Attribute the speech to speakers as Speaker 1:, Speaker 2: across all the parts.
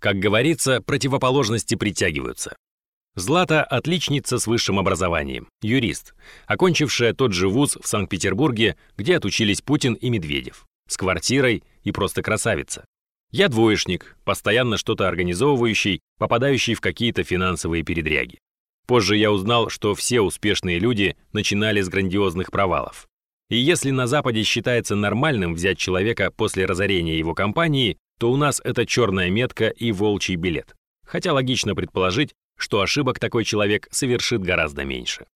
Speaker 1: Как говорится, противоположности притягиваются. Злата – отличница с высшим образованием, юрист, окончившая тот же вуз в Санкт-Петербурге, где отучились Путин и Медведев, с квартирой и просто красавица. Я двоечник, постоянно что-то организовывающий, попадающий в какие-то финансовые передряги. Позже я узнал, что все успешные люди начинали с грандиозных провалов. И если на Западе считается нормальным взять человека после разорения его компании, то у нас это черная метка и волчий билет. Хотя логично предположить, что ошибок такой человек совершит гораздо меньше.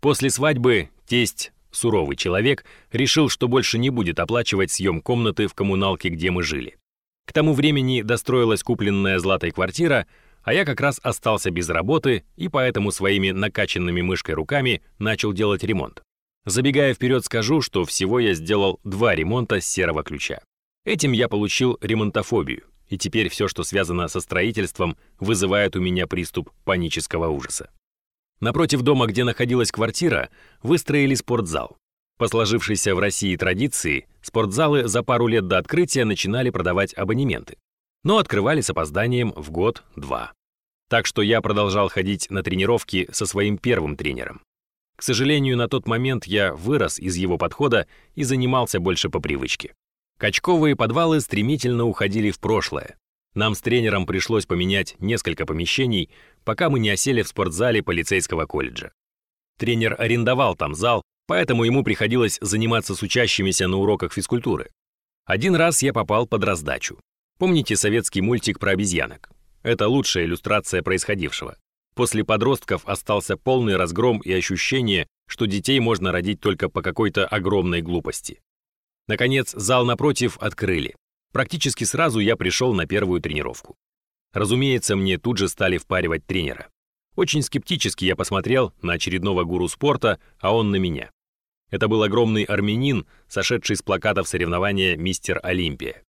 Speaker 1: После свадьбы тесть, суровый человек, решил, что больше не будет оплачивать съем комнаты в коммуналке, где мы жили. К тому времени достроилась купленная златой квартира, а я как раз остался без работы и поэтому своими накачанными мышкой руками начал делать ремонт. Забегая вперед, скажу, что всего я сделал два ремонта с серого ключа. Этим я получил ремонтофобию и теперь все, что связано со строительством, вызывает у меня приступ панического ужаса. Напротив дома, где находилась квартира, выстроили спортзал. По сложившейся в России традиции, спортзалы за пару лет до открытия начинали продавать абонементы, но открывали с опозданием в год-два. Так что я продолжал ходить на тренировки со своим первым тренером. К сожалению, на тот момент я вырос из его подхода и занимался больше по привычке. Качковые подвалы стремительно уходили в прошлое. Нам с тренером пришлось поменять несколько помещений, пока мы не осели в спортзале полицейского колледжа. Тренер арендовал там зал, поэтому ему приходилось заниматься с учащимися на уроках физкультуры. Один раз я попал под раздачу. Помните советский мультик про обезьянок? Это лучшая иллюстрация происходившего. После подростков остался полный разгром и ощущение, что детей можно родить только по какой-то огромной глупости. Наконец, зал напротив открыли. Практически сразу я пришел на первую тренировку. Разумеется, мне тут же стали впаривать тренера. Очень скептически я посмотрел на очередного гуру спорта, а он на меня. Это был огромный армянин, сошедший с плакатов соревнования «Мистер Олимпия».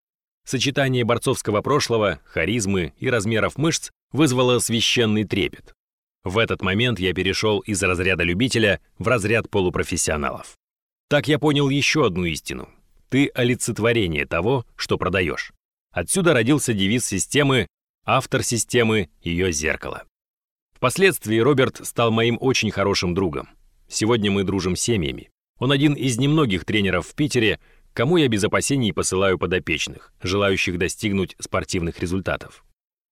Speaker 1: Сочетание борцовского прошлого, харизмы и размеров мышц вызвало священный трепет. В этот момент я перешел из разряда любителя в разряд полупрофессионалов. Так я понял еще одну истину. Ты олицетворение того, что продаешь. Отсюда родился девиз системы «Автор системы – ее зеркало». Впоследствии Роберт стал моим очень хорошим другом. Сегодня мы дружим семьями. Он один из немногих тренеров в Питере, кому я без опасений посылаю подопечных, желающих достигнуть спортивных результатов.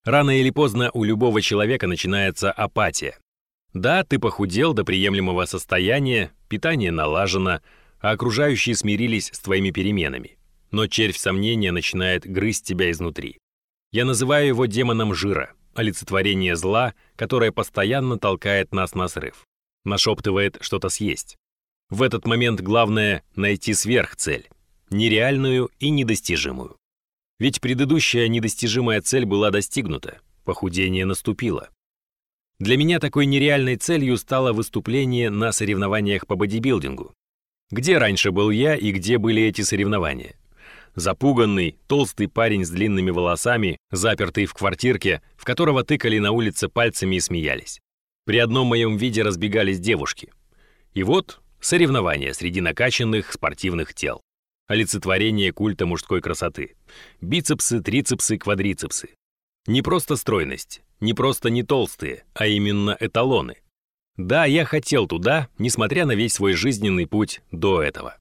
Speaker 1: Рано или поздно у любого человека начинается апатия. Да, ты похудел до приемлемого состояния, питание налажено, а окружающие смирились с твоими переменами. Но червь сомнения начинает грызть тебя изнутри. Я называю его демоном жира, олицетворение зла, которое постоянно толкает нас на срыв. Нашептывает что-то съесть. В этот момент главное — найти сверхцель, нереальную и недостижимую. Ведь предыдущая недостижимая цель была достигнута, похудение наступило. Для меня такой нереальной целью стало выступление на соревнованиях по бодибилдингу, где раньше был я и где были эти соревнования? Запуганный, толстый парень с длинными волосами, запертый в квартирке, в которого тыкали на улице пальцами и смеялись. При одном моем виде разбегались девушки. И вот соревнования среди накачанных спортивных тел. Олицетворение культа мужской красоты. Бицепсы, трицепсы, квадрицепсы. Не просто стройность, не просто не толстые, а именно эталоны. Да, я хотел туда, несмотря на весь свой жизненный путь до этого.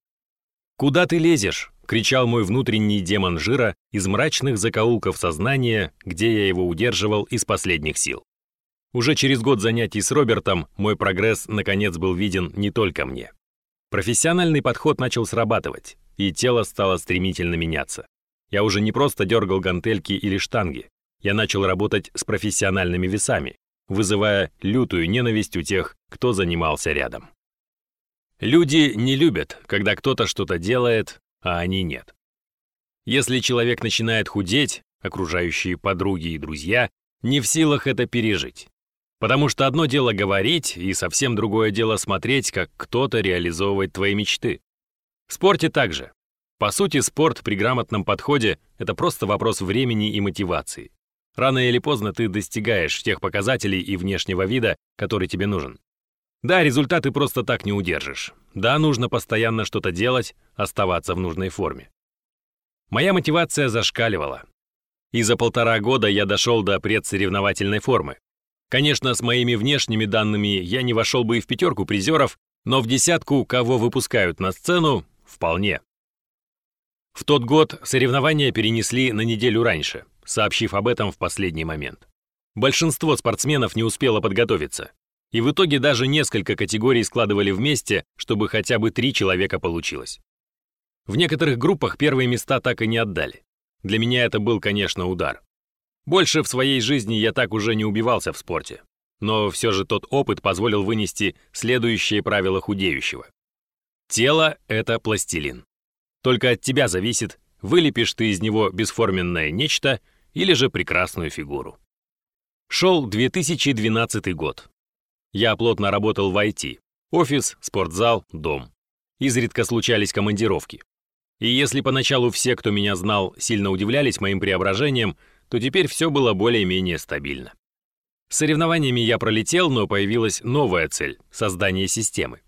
Speaker 1: «Куда ты лезешь?» — кричал мой внутренний демон жира из мрачных закоулков сознания, где я его удерживал из последних сил. Уже через год занятий с Робертом мой прогресс наконец был виден не только мне. Профессиональный подход начал срабатывать, и тело стало стремительно меняться. Я уже не просто дергал гантельки или штанги, я начал работать с профессиональными весами, вызывая лютую ненависть у тех, кто занимался рядом. Люди не любят, когда кто-то что-то делает, а они нет. Если человек начинает худеть, окружающие подруги и друзья не в силах это пережить. Потому что одно дело говорить, и совсем другое дело смотреть, как кто-то реализовывает твои мечты. В спорте также. По сути, спорт при грамотном подходе — это просто вопрос времени и мотивации. Рано или поздно ты достигаешь тех показателей и внешнего вида, который тебе нужен. Да, результаты просто так не удержишь. Да, нужно постоянно что-то делать, оставаться в нужной форме. Моя мотивация зашкаливала. И за полтора года я дошел до предсоревновательной формы. Конечно, с моими внешними данными я не вошел бы и в пятерку призеров, но в десятку, кого выпускают на сцену, вполне. В тот год соревнования перенесли на неделю раньше, сообщив об этом в последний момент. Большинство спортсменов не успело подготовиться, и в итоге даже несколько категорий складывали вместе, чтобы хотя бы три человека получилось. В некоторых группах первые места так и не отдали. Для меня это был, конечно, удар. Больше в своей жизни я так уже не убивался в спорте. Но все же тот опыт позволил вынести следующее правило худеющего. Тело — это пластилин. Только от тебя зависит, вылепишь ты из него бесформенное нечто или же прекрасную фигуру. Шел 2012 год. Я плотно работал в IT. Офис, спортзал, дом. Изредка случались командировки. И если поначалу все, кто меня знал, сильно удивлялись моим преображением, то теперь все было более-менее стабильно. С соревнованиями я пролетел, но появилась новая цель — создание системы.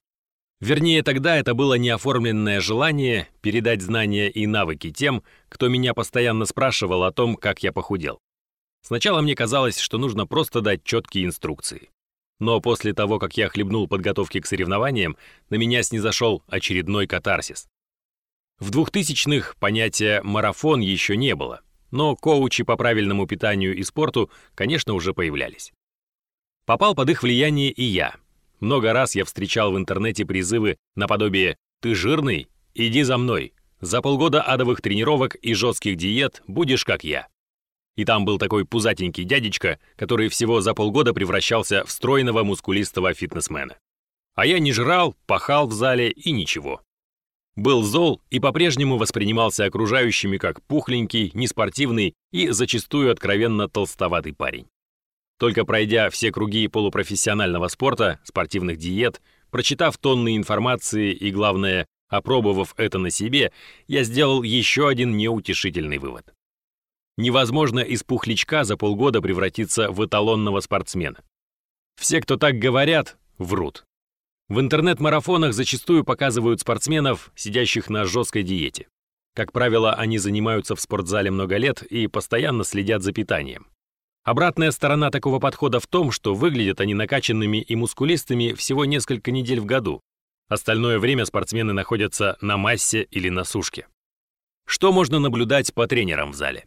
Speaker 1: Вернее, тогда это было неоформленное желание передать знания и навыки тем, кто меня постоянно спрашивал о том, как я похудел. Сначала мне казалось, что нужно просто дать четкие инструкции. Но после того, как я хлебнул подготовки к соревнованиям, на меня снизошел очередной катарсис. В 2000-х понятия «марафон» еще не было, но коучи по правильному питанию и спорту, конечно, уже появлялись. Попал под их влияние и я, много раз я встречал в интернете призывы наподобие «Ты жирный? Иди за мной. За полгода адовых тренировок и жестких диет будешь как я». И там был такой пузатенький дядечка, который всего за полгода превращался в стройного мускулистого фитнесмена. А я не жрал, пахал в зале и ничего. Был зол и по-прежнему воспринимался окружающими как пухленький, неспортивный и зачастую откровенно толстоватый парень. Только пройдя все круги полупрофессионального спорта, спортивных диет, прочитав тонны информации и, главное, опробовав это на себе, я сделал еще один неутешительный вывод. Невозможно из пухлячка за полгода превратиться в эталонного спортсмена. Все, кто так говорят, врут. В интернет-марафонах зачастую показывают спортсменов, сидящих на жесткой диете. Как правило, они занимаются в спортзале много лет и постоянно следят за питанием. Обратная сторона такого подхода в том, что выглядят они накачанными и мускулистыми всего несколько недель в году. Остальное время спортсмены находятся на массе или на сушке. Что можно наблюдать по тренерам в зале?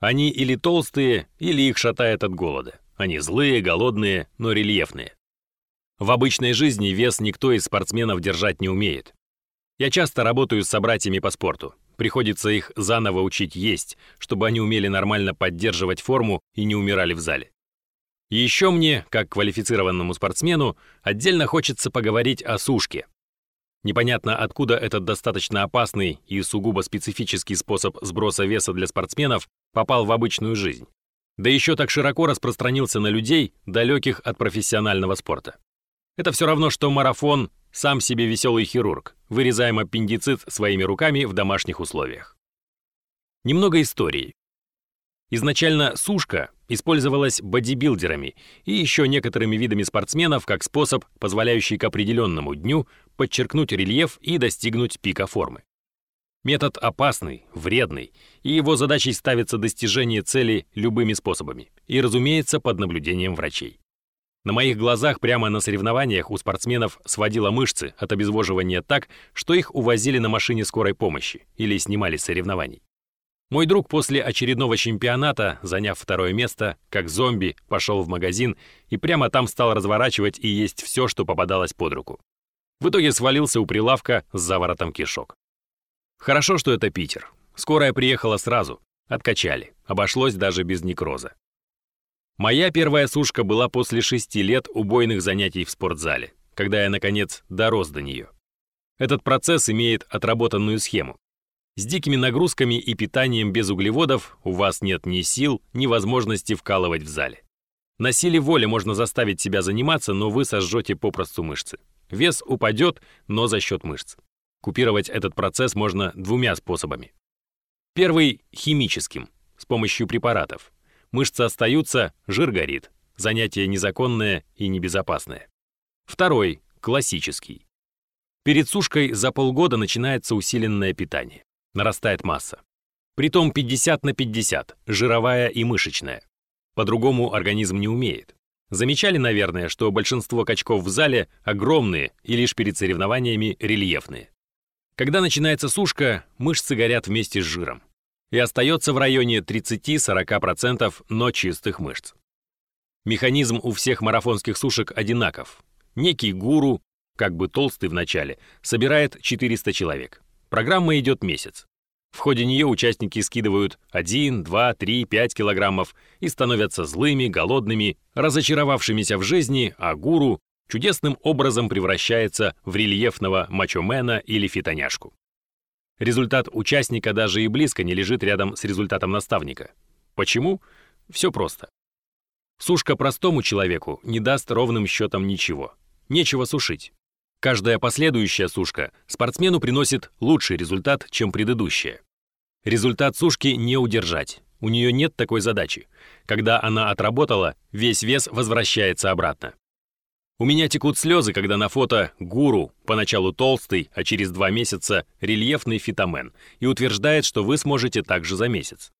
Speaker 1: Они или толстые, или их шатает от голода. Они злые, голодные, но рельефные. В обычной жизни вес никто из спортсменов держать не умеет. Я часто работаю с собратьями по спорту. Приходится их заново учить есть, чтобы они умели нормально поддерживать форму и не умирали в зале. еще мне, как квалифицированному спортсмену, отдельно хочется поговорить о сушке. Непонятно, откуда этот достаточно опасный и сугубо специфический способ сброса веса для спортсменов попал в обычную жизнь. Да еще так широко распространился на людей, далеких от профессионального спорта. Это все равно, что марафон сам себе веселый хирург, вырезаем аппендицит своими руками в домашних условиях. Немного истории. Изначально сушка использовалась бодибилдерами и еще некоторыми видами спортсменов как способ, позволяющий к определенному дню подчеркнуть рельеф и достигнуть пика формы. Метод опасный, вредный, и его задачей ставится достижение цели любыми способами, и, разумеется, под наблюдением врачей. На моих глазах прямо на соревнованиях у спортсменов сводило мышцы от обезвоживания так, что их увозили на машине скорой помощи или снимали с соревнований. Мой друг после очередного чемпионата, заняв второе место, как зомби, пошел в магазин и прямо там стал разворачивать и есть все, что попадалось под руку. В итоге свалился у прилавка с заворотом кишок. Хорошо, что это Питер. Скорая приехала сразу. Откачали. Обошлось даже без некроза. Моя первая сушка была после шести лет убойных занятий в спортзале, когда я, наконец, дорос до нее. Этот процесс имеет отработанную схему. С дикими нагрузками и питанием без углеводов у вас нет ни сил, ни возможности вкалывать в зале. На силе воли можно заставить себя заниматься, но вы сожжете попросту мышцы. Вес упадет, но за счет мышц. Купировать этот процесс можно двумя способами. Первый – химическим, с помощью препаратов. Мышцы остаются, жир горит. Занятие незаконное и небезопасное. Второй, классический. Перед сушкой за полгода начинается усиленное питание. Нарастает масса. Притом 50 на 50, жировая и мышечная. По-другому организм не умеет. Замечали, наверное, что большинство качков в зале огромные и лишь перед соревнованиями рельефные. Когда начинается сушка, мышцы горят вместе с жиром. И остается в районе 30-40%, но чистых мышц. Механизм у всех марафонских сушек одинаков. Некий гуру, как бы толстый в начале, собирает 400 человек. Программа идет месяц. В ходе нее участники скидывают 1, 2, 3, 5 килограммов и становятся злыми, голодными, разочаровавшимися в жизни, а гуру чудесным образом превращается в рельефного мачомена или фитоняшку. Результат участника даже и близко не лежит рядом с результатом наставника. Почему? Все просто. Сушка простому человеку не даст ровным счетом ничего. Нечего сушить. Каждая последующая сушка спортсмену приносит лучший результат, чем предыдущая. Результат сушки не удержать. У нее нет такой задачи. Когда она отработала, весь вес возвращается обратно. У меня текут слезы, когда на фото гуру, поначалу толстый, а через два месяца рельефный фитомен, и утверждает, что вы сможете так же за месяц.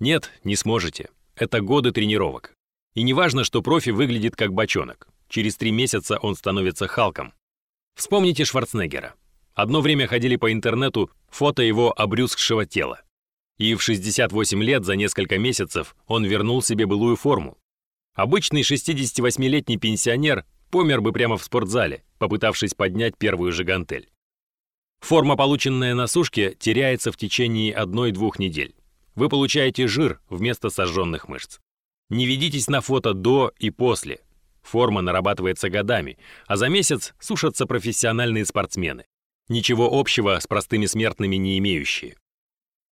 Speaker 1: Нет, не сможете. Это годы тренировок. И не важно, что профи выглядит как бочонок. Через три месяца он становится Халком. Вспомните Шварценеггера. Одно время ходили по интернету фото его обрюзгшего тела. И в 68 лет за несколько месяцев он вернул себе былую форму. Обычный 68-летний пенсионер помер бы прямо в спортзале, попытавшись поднять первую же гантель. Форма, полученная на сушке, теряется в течение одной-двух недель. Вы получаете жир вместо сожженных мышц. Не ведитесь на фото до и после. Форма нарабатывается годами, а за месяц сушатся профессиональные спортсмены. Ничего общего с простыми смертными не имеющие.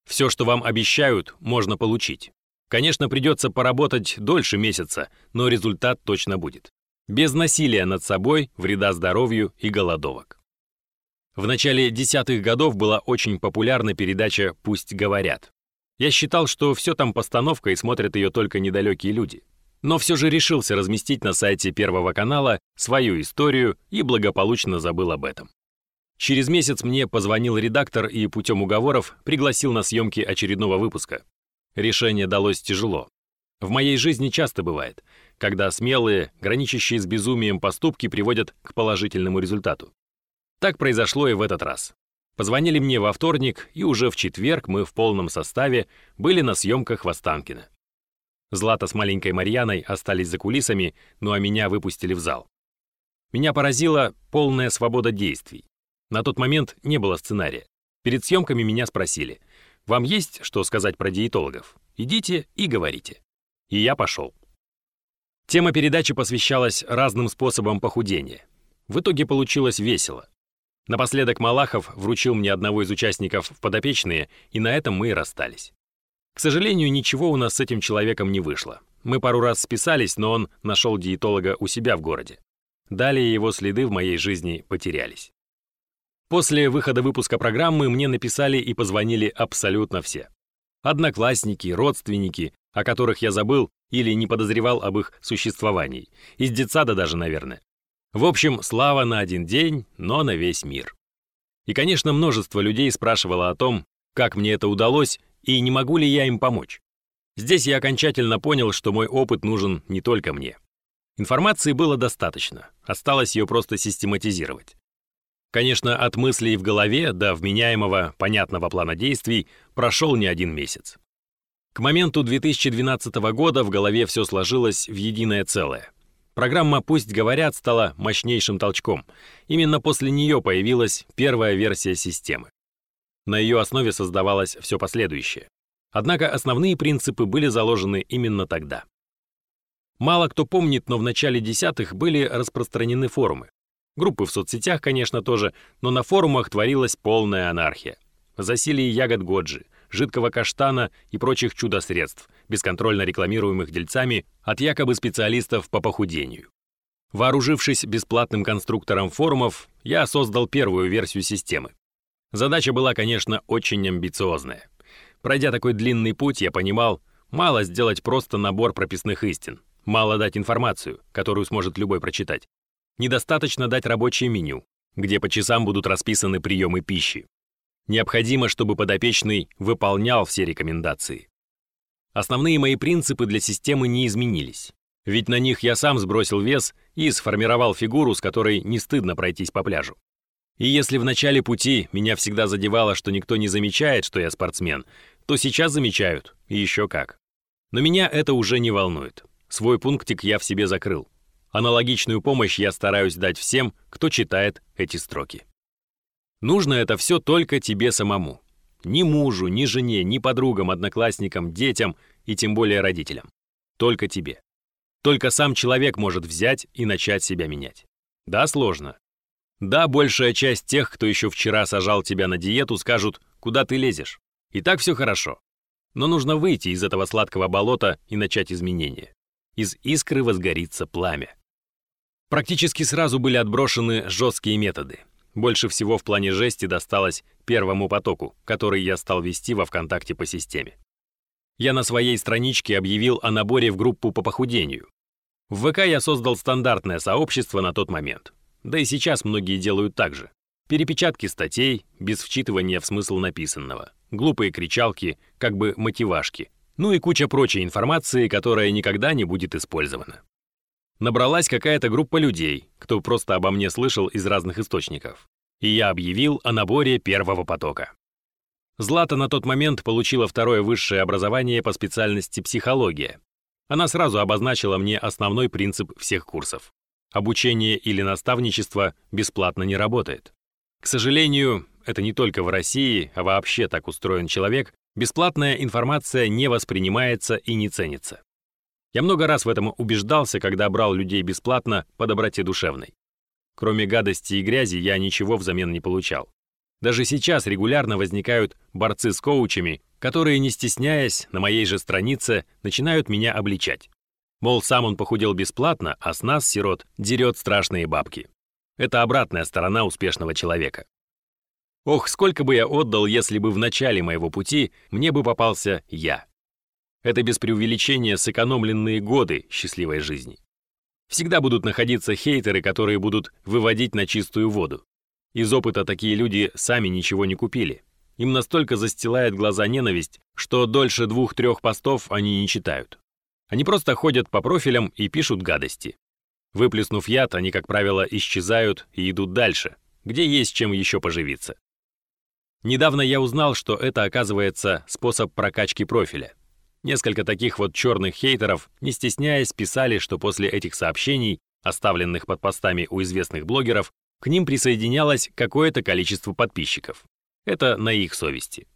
Speaker 1: Все, что вам обещают, можно получить. Конечно, придется поработать дольше месяца, но результат точно будет. Без насилия над собой, вреда здоровью и голодовок. В начале десятых годов была очень популярна передача «Пусть говорят». Я считал, что все там постановка и смотрят ее только недалекие люди но все же решился разместить на сайте Первого канала свою историю и благополучно забыл об этом. Через месяц мне позвонил редактор и путем уговоров пригласил на съемки очередного выпуска. Решение далось тяжело. В моей жизни часто бывает, когда смелые, граничащие с безумием поступки приводят к положительному результату. Так произошло и в этот раз. Позвонили мне во вторник, и уже в четверг мы в полном составе были на съемках в Останкино. Злата с маленькой Марьяной остались за кулисами, ну а меня выпустили в зал. Меня поразила полная свобода действий. На тот момент не было сценария. Перед съемками меня спросили, «Вам есть что сказать про диетологов? Идите и говорите». И я пошел. Тема передачи посвящалась разным способам похудения. В итоге получилось весело. Напоследок Малахов вручил мне одного из участников в подопечные, и на этом мы и расстались. К сожалению, ничего у нас с этим человеком не вышло. Мы пару раз списались, но он нашел диетолога у себя в городе. Далее его следы в моей жизни потерялись. После выхода выпуска программы мне написали и позвонили абсолютно все. Одноклассники, родственники, о которых я забыл или не подозревал об их существовании. Из детсада даже, наверное. В общем, слава на один день, но на весь мир. И, конечно, множество людей спрашивало о том, как мне это удалось и не могу ли я им помочь. Здесь я окончательно понял, что мой опыт нужен не только мне. Информации было достаточно, осталось ее просто систематизировать. Конечно, от мыслей в голове до вменяемого, понятного плана действий прошел не один месяц. К моменту 2012 года в голове все сложилось в единое целое. Программа «Пусть говорят» стала мощнейшим толчком. Именно после нее появилась первая версия системы. На ее основе создавалось все последующее. Однако основные принципы были заложены именно тогда. Мало кто помнит, но в начале десятых были распространены форумы. Группы в соцсетях, конечно, тоже, но на форумах творилась полная анархия. Засилие ягод годжи, жидкого каштана и прочих чудо-средств, бесконтрольно рекламируемых дельцами от якобы специалистов по похудению. Вооружившись бесплатным конструктором форумов, я создал первую версию системы. Задача была, конечно, очень амбициозная. Пройдя такой длинный путь, я понимал, мало сделать просто набор прописных истин, мало дать информацию, которую сможет любой прочитать. Недостаточно дать рабочее меню, где по часам будут расписаны приемы пищи. Необходимо, чтобы подопечный выполнял все рекомендации. Основные мои принципы для системы не изменились. Ведь на них я сам сбросил вес и сформировал фигуру, с которой не стыдно пройтись по пляжу. И если в начале пути меня всегда задевало, что никто не замечает, что я спортсмен, то сейчас замечают, и еще как. Но меня это уже не волнует. Свой пунктик я в себе закрыл. Аналогичную помощь я стараюсь дать всем, кто читает эти строки. Нужно это все только тебе самому. Ни мужу, ни жене, ни подругам, одноклассникам, детям и тем более родителям. Только тебе. Только сам человек может взять и начать себя менять. Да, сложно. Да, большая часть тех, кто еще вчера сажал тебя на диету, скажут, куда ты лезешь. И так все хорошо. Но нужно выйти из этого сладкого болота и начать изменения. Из искры возгорится пламя. Практически сразу были отброшены жесткие методы. Больше всего в плане жести досталось первому потоку, который я стал вести во ВКонтакте по системе. Я на своей страничке объявил о наборе в группу по похудению. В ВК я создал стандартное сообщество на тот момент. Да и сейчас многие делают так же. Перепечатки статей, без вчитывания в смысл написанного, глупые кричалки, как бы мотивашки, ну и куча прочей информации, которая никогда не будет использована. Набралась какая-то группа людей, кто просто обо мне слышал из разных источников. И я объявил о наборе первого потока. Злата на тот момент получила второе высшее образование по специальности психология. Она сразу обозначила мне основной принцип всех курсов. Обучение или наставничество бесплатно не работает. К сожалению, это не только в России, а вообще так устроен человек, бесплатная информация не воспринимается и не ценится. Я много раз в этом убеждался, когда брал людей бесплатно по доброте душевной. Кроме гадости и грязи я ничего взамен не получал. Даже сейчас регулярно возникают борцы с коучами, которые, не стесняясь, на моей же странице начинают меня обличать. Мол, сам он похудел бесплатно, а с нас, сирот, дерет страшные бабки. Это обратная сторона успешного человека. Ох, сколько бы я отдал, если бы в начале моего пути мне бы попался я. Это без преувеличения сэкономленные годы счастливой жизни. Всегда будут находиться хейтеры, которые будут выводить на чистую воду. Из опыта такие люди сами ничего не купили. Им настолько застилает глаза ненависть, что дольше двух-трех постов они не читают. Они просто ходят по профилям и пишут гадости. Выплеснув яд, они, как правило, исчезают и идут дальше, где есть чем еще поживиться. Недавно я узнал, что это, оказывается, способ прокачки профиля. Несколько таких вот черных хейтеров, не стесняясь, писали, что после этих сообщений, оставленных под постами у известных блогеров, к ним присоединялось какое-то количество подписчиков. Это на их совести.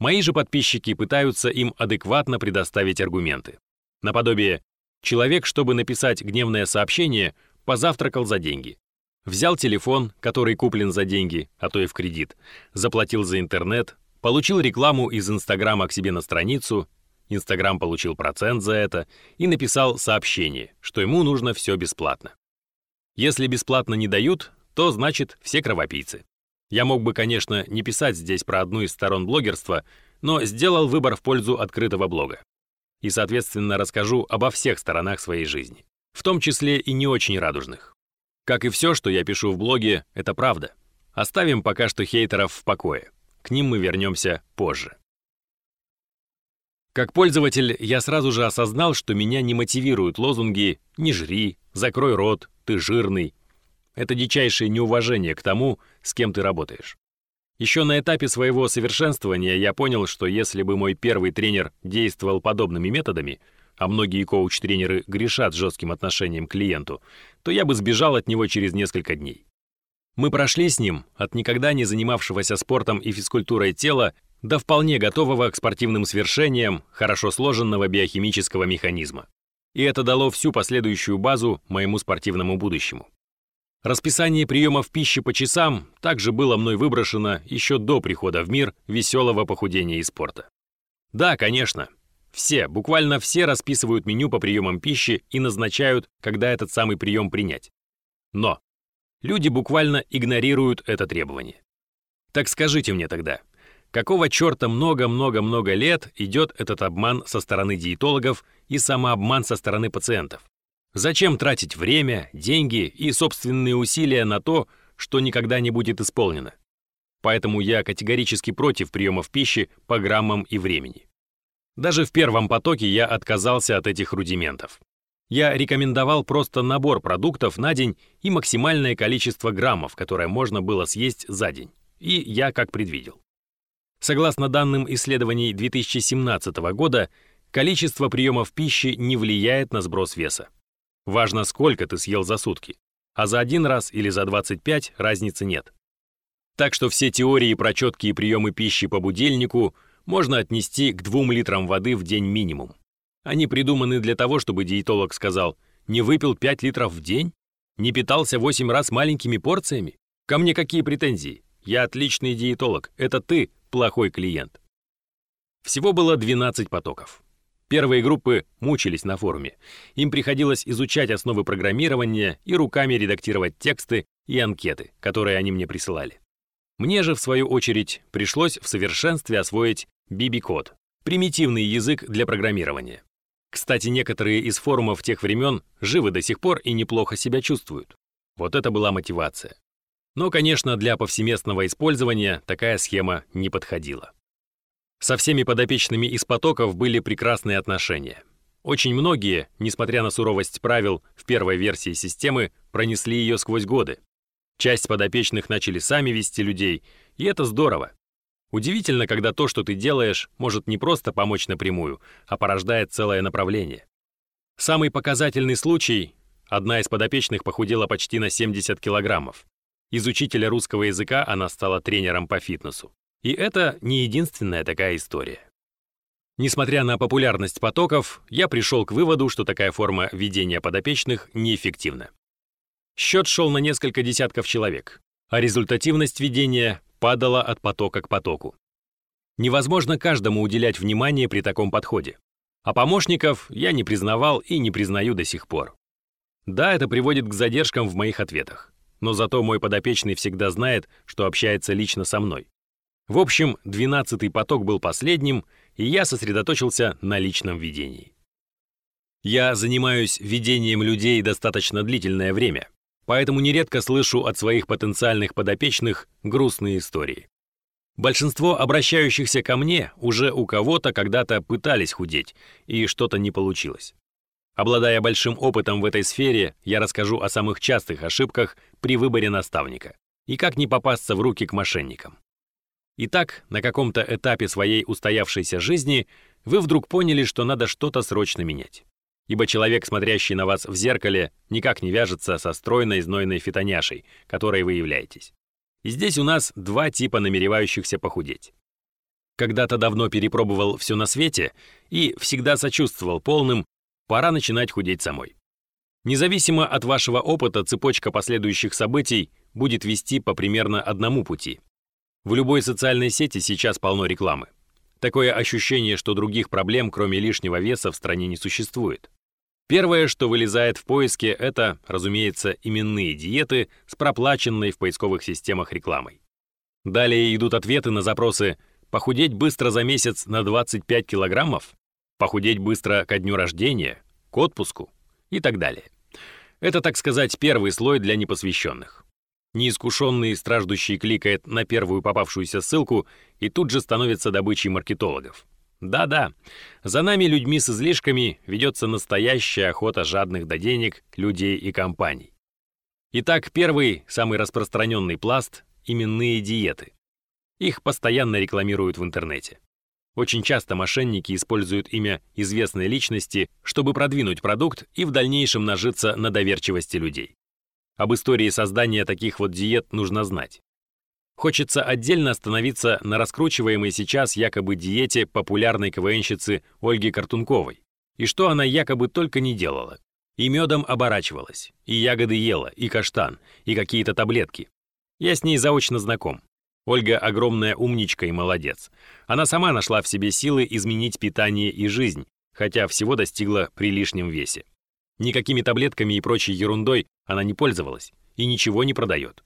Speaker 1: Мои же подписчики пытаются им адекватно предоставить аргументы. Наподобие «Человек, чтобы написать гневное сообщение, позавтракал за деньги. Взял телефон, который куплен за деньги, а то и в кредит, заплатил за интернет, получил рекламу из Инстаграма к себе на страницу Инстаграм получил процент за это и написал сообщение, что ему нужно все бесплатно. Если бесплатно не дают, то значит все кровопийцы. Я мог бы, конечно, не писать здесь про одну из сторон блогерства, но сделал выбор в пользу открытого блога. И, соответственно, расскажу обо всех сторонах своей жизни, в том числе и не очень радужных. Как и все, что я пишу в блоге, это правда. Оставим пока что хейтеров в покое. К ним мы вернемся позже. Как пользователь, я сразу же осознал, что меня не мотивируют лозунги «не жри», «закрой рот», «ты жирный». Это дичайшее неуважение к тому, с кем ты работаешь. Еще на этапе своего совершенствования я понял, что если бы мой первый тренер действовал подобными методами, а многие коуч-тренеры грешат жестким отношением к клиенту, то я бы сбежал от него через несколько дней. Мы прошли с ним от никогда не занимавшегося спортом и физкультурой тела до вполне готового к спортивным свершениям, хорошо сложенного биохимического механизма. И это дало всю последующую базу моему спортивному будущему. Расписание приемов пищи по часам также было мной выброшено еще до прихода в мир веселого похудения и спорта. Да, конечно, все, буквально все расписывают меню по приемам пищи и назначают, когда этот самый прием принять. Но люди буквально игнорируют это требование. Так скажите мне тогда, Какого черта много-много-много лет идет этот обман со стороны диетологов и самообман со стороны пациентов? Зачем тратить время, деньги и собственные усилия на то, что никогда не будет исполнено? поэтому я категорически против приемов пищи по граммам и времени. Даже в первом потоке я отказался от этих рудиментов. Я рекомендовал просто набор продуктов на день и максимальное количество граммов, которое можно было съесть за день. И я как предвидел. Согласно данным исследований 2017 года, количество приемов пищи не влияет на сброс веса. Важно, сколько ты съел за сутки. А за один раз или за 25 разницы нет. Так что все теории про четкие приемы пищи по будильнику можно отнести к 2 литрам воды в день минимум. Они придуманы для того, чтобы диетолог сказал, не выпил 5 литров в день? Не питался 8 раз маленькими порциями? Ко мне какие претензии? Я отличный диетолог, это ты плохой клиент. Всего было 12 потоков. Первые группы мучились на форуме. Им приходилось изучать основы программирования и руками редактировать тексты и анкеты, которые они мне присылали. Мне же, в свою очередь, пришлось в совершенстве освоить BB-код, примитивный язык для программирования. Кстати, некоторые из форумов тех времен живы до сих пор и неплохо себя чувствуют. Вот это была мотивация. Но, конечно, для повсеместного использования такая схема не подходила. Со всеми подопечными из потоков были прекрасные отношения. Очень многие, несмотря на суровость правил в первой версии системы, пронесли ее сквозь годы. Часть подопечных начали сами вести людей, и это здорово. Удивительно, когда то, что ты делаешь, может не просто помочь напрямую, а порождает целое направление. Самый показательный случай – одна из подопечных похудела почти на 70 килограммов. Из учителя русского языка она стала тренером по фитнесу. И это не единственная такая история. Несмотря на популярность потоков, я пришел к выводу, что такая форма ведения подопечных неэффективна. Счет шел на несколько десятков человек, а результативность ведения падала от потока к потоку. Невозможно каждому уделять внимание при таком подходе. А помощников я не признавал и не признаю до сих пор. Да, это приводит к задержкам в моих ответах, но зато мой подопечный всегда знает, что общается лично со мной. В общем, двенадцатый поток был последним, и я сосредоточился на личном ведении. Я занимаюсь ведением людей достаточно длительное время, поэтому нередко слышу от своих потенциальных подопечных грустные истории. Большинство обращающихся ко мне уже у кого-то когда-то пытались худеть, и что-то не получилось. Обладая большим опытом в этой сфере, я расскажу о самых частых ошибках при выборе наставника и как не попасться в руки к мошенникам. Итак, на каком-то этапе своей устоявшейся жизни вы вдруг поняли, что надо что-то срочно менять. Ибо человек, смотрящий на вас в зеркале, никак не вяжется со стройной знойной фитоняшей, которой вы являетесь. И здесь у нас два типа намеревающихся похудеть. Когда-то давно перепробовал все на свете и всегда сочувствовал полным, пора начинать худеть самой. Независимо от вашего опыта, цепочка последующих событий будет вести по примерно одному пути. В любой социальной сети сейчас полно рекламы. Такое ощущение, что других проблем, кроме лишнего веса, в стране не существует. Первое, что вылезает в поиске, это, разумеется, именные диеты с проплаченной в поисковых системах рекламой. Далее идут ответы на запросы «Похудеть быстро за месяц на 25 килограммов», «Похудеть быстро ко дню рождения», «К отпуску» и так далее. Это, так сказать, первый слой для непосвященных. Неискушенный страждущий кликает на первую попавшуюся ссылку и тут же становится добычей маркетологов. Да-да, за нами, людьми с излишками, ведется настоящая охота жадных до денег людей и компаний. Итак, первый, самый распространенный пласт – именные диеты. Их постоянно рекламируют в интернете. Очень часто мошенники используют имя известной личности, чтобы продвинуть продукт и в дальнейшем нажиться на доверчивости людей. Об истории создания таких вот диет нужно знать. Хочется отдельно остановиться на раскручиваемой сейчас якобы диете популярной КВНщицы Ольги Картунковой. И что она якобы только не делала. И медом оборачивалась, и ягоды ела, и каштан, и какие-то таблетки. Я с ней заочно знаком. Ольга огромная умничка и молодец. Она сама нашла в себе силы изменить питание и жизнь, хотя всего достигла при лишнем весе. Никакими таблетками и прочей ерундой она не пользовалась и ничего не продает.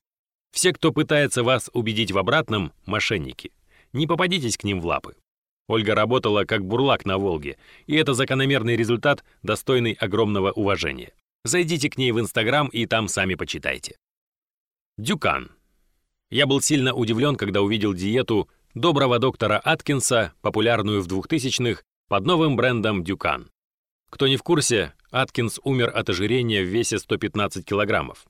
Speaker 1: Все, кто пытается вас убедить в обратном, мошенники. Не попадитесь к ним в лапы. Ольга работала как бурлак на Волге, и это закономерный результат, достойный огромного уважения. Зайдите к ней в Инстаграм и там сами почитайте. Дюкан. Я был сильно удивлен, когда увидел диету доброго доктора Аткинса, популярную в 2000-х, под новым брендом Дюкан. Кто не в курсе, Аткинс умер от ожирения в весе 115 килограммов.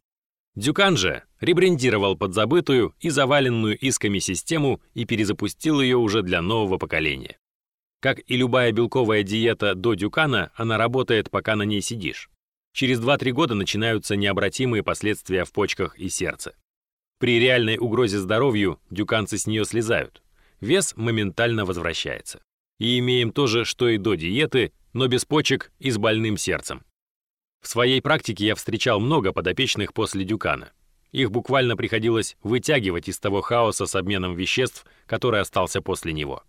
Speaker 1: Дюкан же ребрендировал подзабытую и заваленную исками систему и перезапустил ее уже для нового поколения. Как и любая белковая диета до Дюкана, она работает, пока на ней сидишь. Через 2-3 года начинаются необратимые последствия в почках и сердце. При реальной угрозе здоровью дюканцы с нее слезают. Вес моментально возвращается. И имеем то же, что и до диеты, но без почек и с больным сердцем. В своей практике я встречал много подопечных после Дюкана. Их буквально приходилось вытягивать из того хаоса с обменом веществ, который остался после него.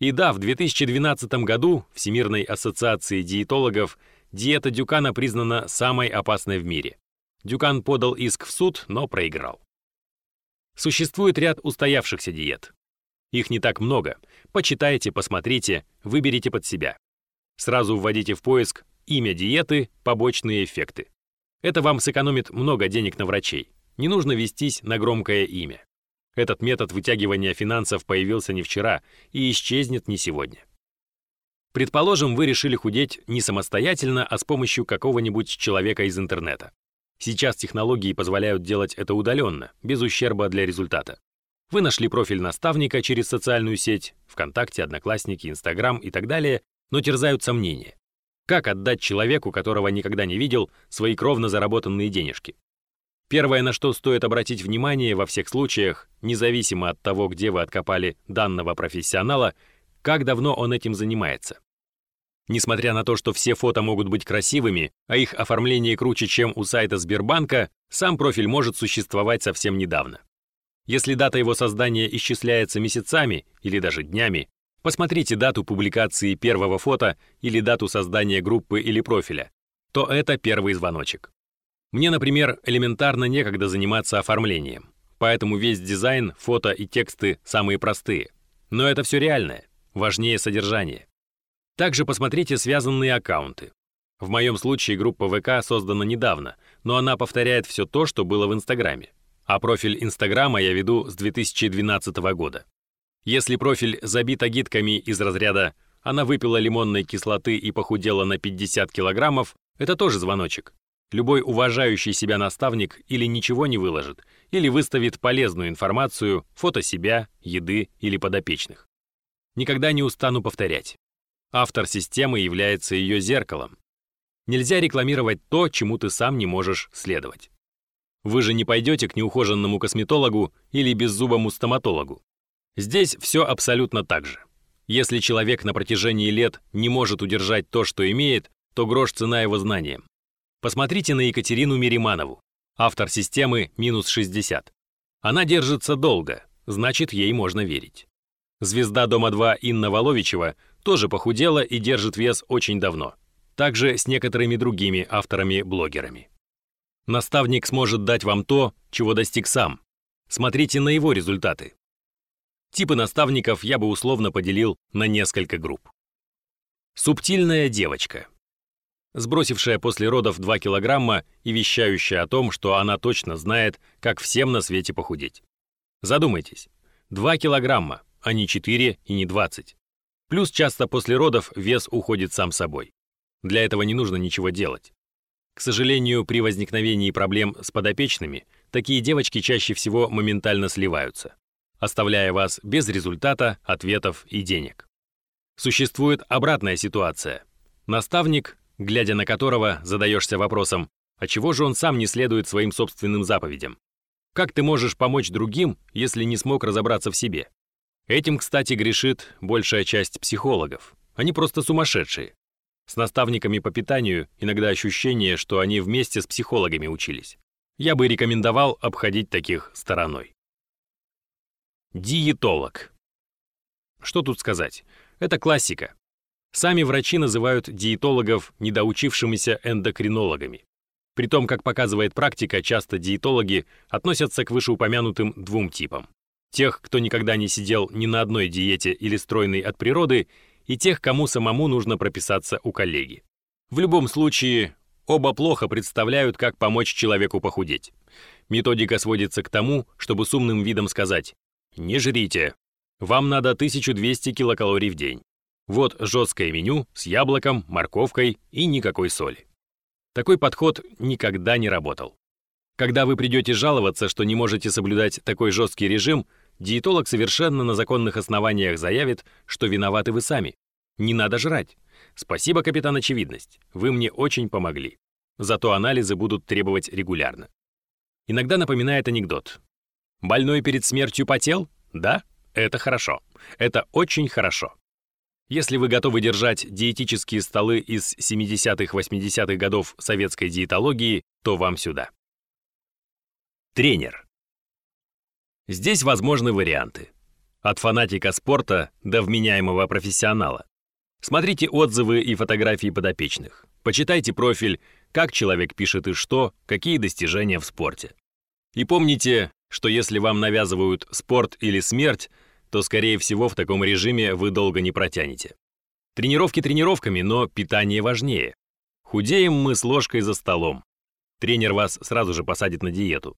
Speaker 1: И да, в 2012 году Всемирной ассоциацией диетологов диета Дюкана признана самой опасной в мире. Дюкан подал иск в суд, но проиграл. Существует ряд устоявшихся диет. Их не так много. Почитайте, посмотрите, выберите под себя. Сразу вводите в поиск имя диеты, побочные эффекты. Это вам сэкономит много денег на врачей. Не нужно вестись на громкое имя. Этот метод вытягивания финансов появился не вчера и исчезнет не сегодня. Предположим, вы решили худеть не самостоятельно, а с помощью какого-нибудь человека из интернета. Сейчас технологии позволяют делать это удаленно, без ущерба для результата. Вы нашли профиль наставника через социальную сеть, ВКонтакте, Одноклассники, Инстаграм и так далее, но терзают сомнения. Как отдать человеку, которого никогда не видел, свои кровно заработанные денежки? Первое, на что стоит обратить внимание во всех случаях, независимо от того, где вы откопали данного профессионала, как давно он этим занимается. Несмотря на то, что все фото могут быть красивыми, а их оформление круче, чем у сайта Сбербанка, сам профиль может существовать совсем недавно. Если дата его создания исчисляется месяцами или даже днями, посмотрите дату публикации первого фото или дату создания группы или профиля, то это первый звоночек. Мне, например, элементарно некогда заниматься оформлением, поэтому весь дизайн, фото и тексты самые простые. Но это все реальное, важнее содержание. Также посмотрите связанные аккаунты. В моем случае группа ВК создана недавно, но она повторяет все то, что было в Инстаграме. А профиль Инстаграма я веду с 2012 года. Если профиль забит агитками из разряда «она выпила лимонной кислоты и похудела на 50 килограммов», это тоже звоночек. Любой уважающий себя наставник или ничего не выложит, или выставит полезную информацию, фото себя, еды или подопечных. Никогда не устану повторять. Автор системы является ее зеркалом. Нельзя рекламировать то, чему ты сам не можешь следовать. Вы же не пойдете к неухоженному косметологу или беззубому стоматологу. Здесь все абсолютно так же. Если человек на протяжении лет не может удержать то, что имеет, то грош цена его знаниям. Посмотрите на Екатерину Мириманову, автор системы «Минус 60». Она держится долго, значит, ей можно верить. Звезда Дома-2 Инна Воловичева тоже похудела и держит вес очень давно. Также с некоторыми другими авторами-блогерами. Наставник сможет дать вам то, чего достиг сам. Смотрите на его результаты. Типы наставников я бы условно поделил на несколько групп. Субтильная девочка. Сбросившая после родов 2 килограмма и вещающая о том, что она точно знает, как всем на свете похудеть. Задумайтесь. 2 килограмма, а не 4 и не 20. Плюс часто после родов вес уходит сам собой. Для этого не нужно ничего делать. К сожалению, при возникновении проблем с подопечными, такие девочки чаще всего моментально сливаются, оставляя вас без результата, ответов и денег. Существует обратная ситуация. Наставник, глядя на которого задаешься вопросом, а чего же он сам не следует своим собственным заповедям? Как ты можешь помочь другим, если не смог разобраться в себе? Этим, кстати, грешит большая часть психологов. Они просто сумасшедшие. С наставниками по питанию иногда ощущение, что они вместе с психологами учились. Я бы рекомендовал обходить таких стороной. Диетолог. Что тут сказать? Это классика. Сами врачи называют диетологов недоучившимися эндокринологами. При том, как показывает практика, часто диетологи относятся к вышеупомянутым двум типам. Тех, кто никогда не сидел ни на одной диете или стройной от природы, и тех, кому самому нужно прописаться у коллеги. В любом случае, Оба плохо представляют, как помочь человеку похудеть. Методика сводится к тому, чтобы с умным видом сказать «Не жрите, вам надо 1200 килокалорий в день. Вот жесткое меню с яблоком, морковкой и никакой соли». Такой подход никогда не работал. Когда вы придете жаловаться, что не можете соблюдать такой жесткий режим, диетолог совершенно на законных основаниях заявит, что виноваты вы сами. Не надо жрать. Спасибо, капитан Очевидность, вы мне очень помогли. Зато анализы будут требовать регулярно. Иногда напоминает анекдот. Больной перед смертью потел? Да, это хорошо. Это очень хорошо. Если вы готовы держать диетические столы из 70-80-х годов советской диетологии, то вам сюда. Тренер. Здесь возможны варианты. От фанатика спорта до вменяемого профессионала. Смотрите отзывы и фотографии подопечных. Почитайте профиль, как человек пишет и что, какие достижения в спорте. И помните, что если вам навязывают спорт или смерть, то, скорее всего, в таком режиме вы долго не протянете. Тренировки тренировками, но питание важнее. Худеем мы с ложкой за столом. Тренер вас сразу же посадит на диету.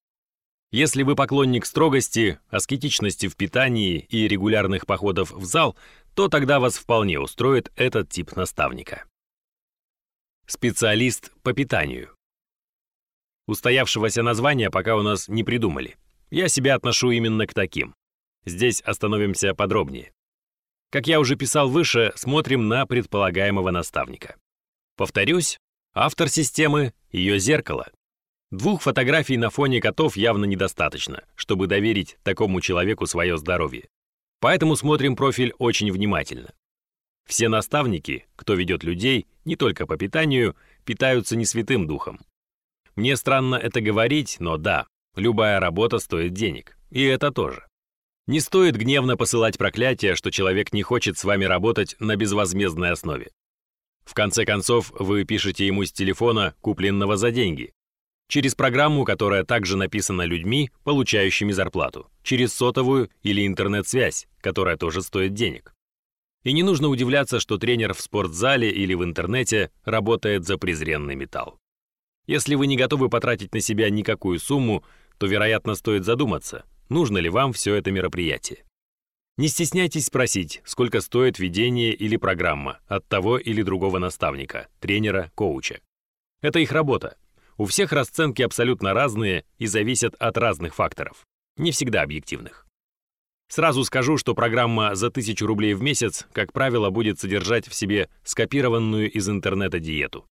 Speaker 1: Если вы поклонник строгости, аскетичности в питании и регулярных походов в зал, то тогда вас вполне устроит этот тип наставника. Специалист по питанию. Устоявшегося названия пока у нас не придумали. Я себя отношу именно к таким. Здесь остановимся подробнее. Как я уже писал выше, смотрим на предполагаемого наставника. Повторюсь, автор системы — ее зеркало, Двух фотографий на фоне котов явно недостаточно, чтобы доверить такому человеку свое здоровье. Поэтому смотрим профиль очень внимательно. Все наставники, кто ведет людей, не только по питанию, питаются не святым духом. Мне странно это говорить, но да, любая работа стоит денег. И это тоже. Не стоит гневно посылать проклятие, что человек не хочет с вами работать на безвозмездной основе. В конце концов, вы пишете ему с телефона, купленного за деньги, через программу, которая также написана людьми, получающими зарплату, через сотовую или интернет-связь, которая тоже стоит денег. И не нужно удивляться, что тренер в спортзале или в интернете работает за презренный металл. Если вы не готовы потратить на себя никакую сумму, то, вероятно, стоит задуматься, нужно ли вам все это мероприятие. Не стесняйтесь спросить, сколько стоит ведение или программа от того или другого наставника, тренера, коуча. Это их работа, у всех расценки абсолютно разные и зависят от разных факторов, не всегда объективных. Сразу скажу, что программа за 1000 рублей в месяц, как правило, будет содержать в себе скопированную из интернета диету.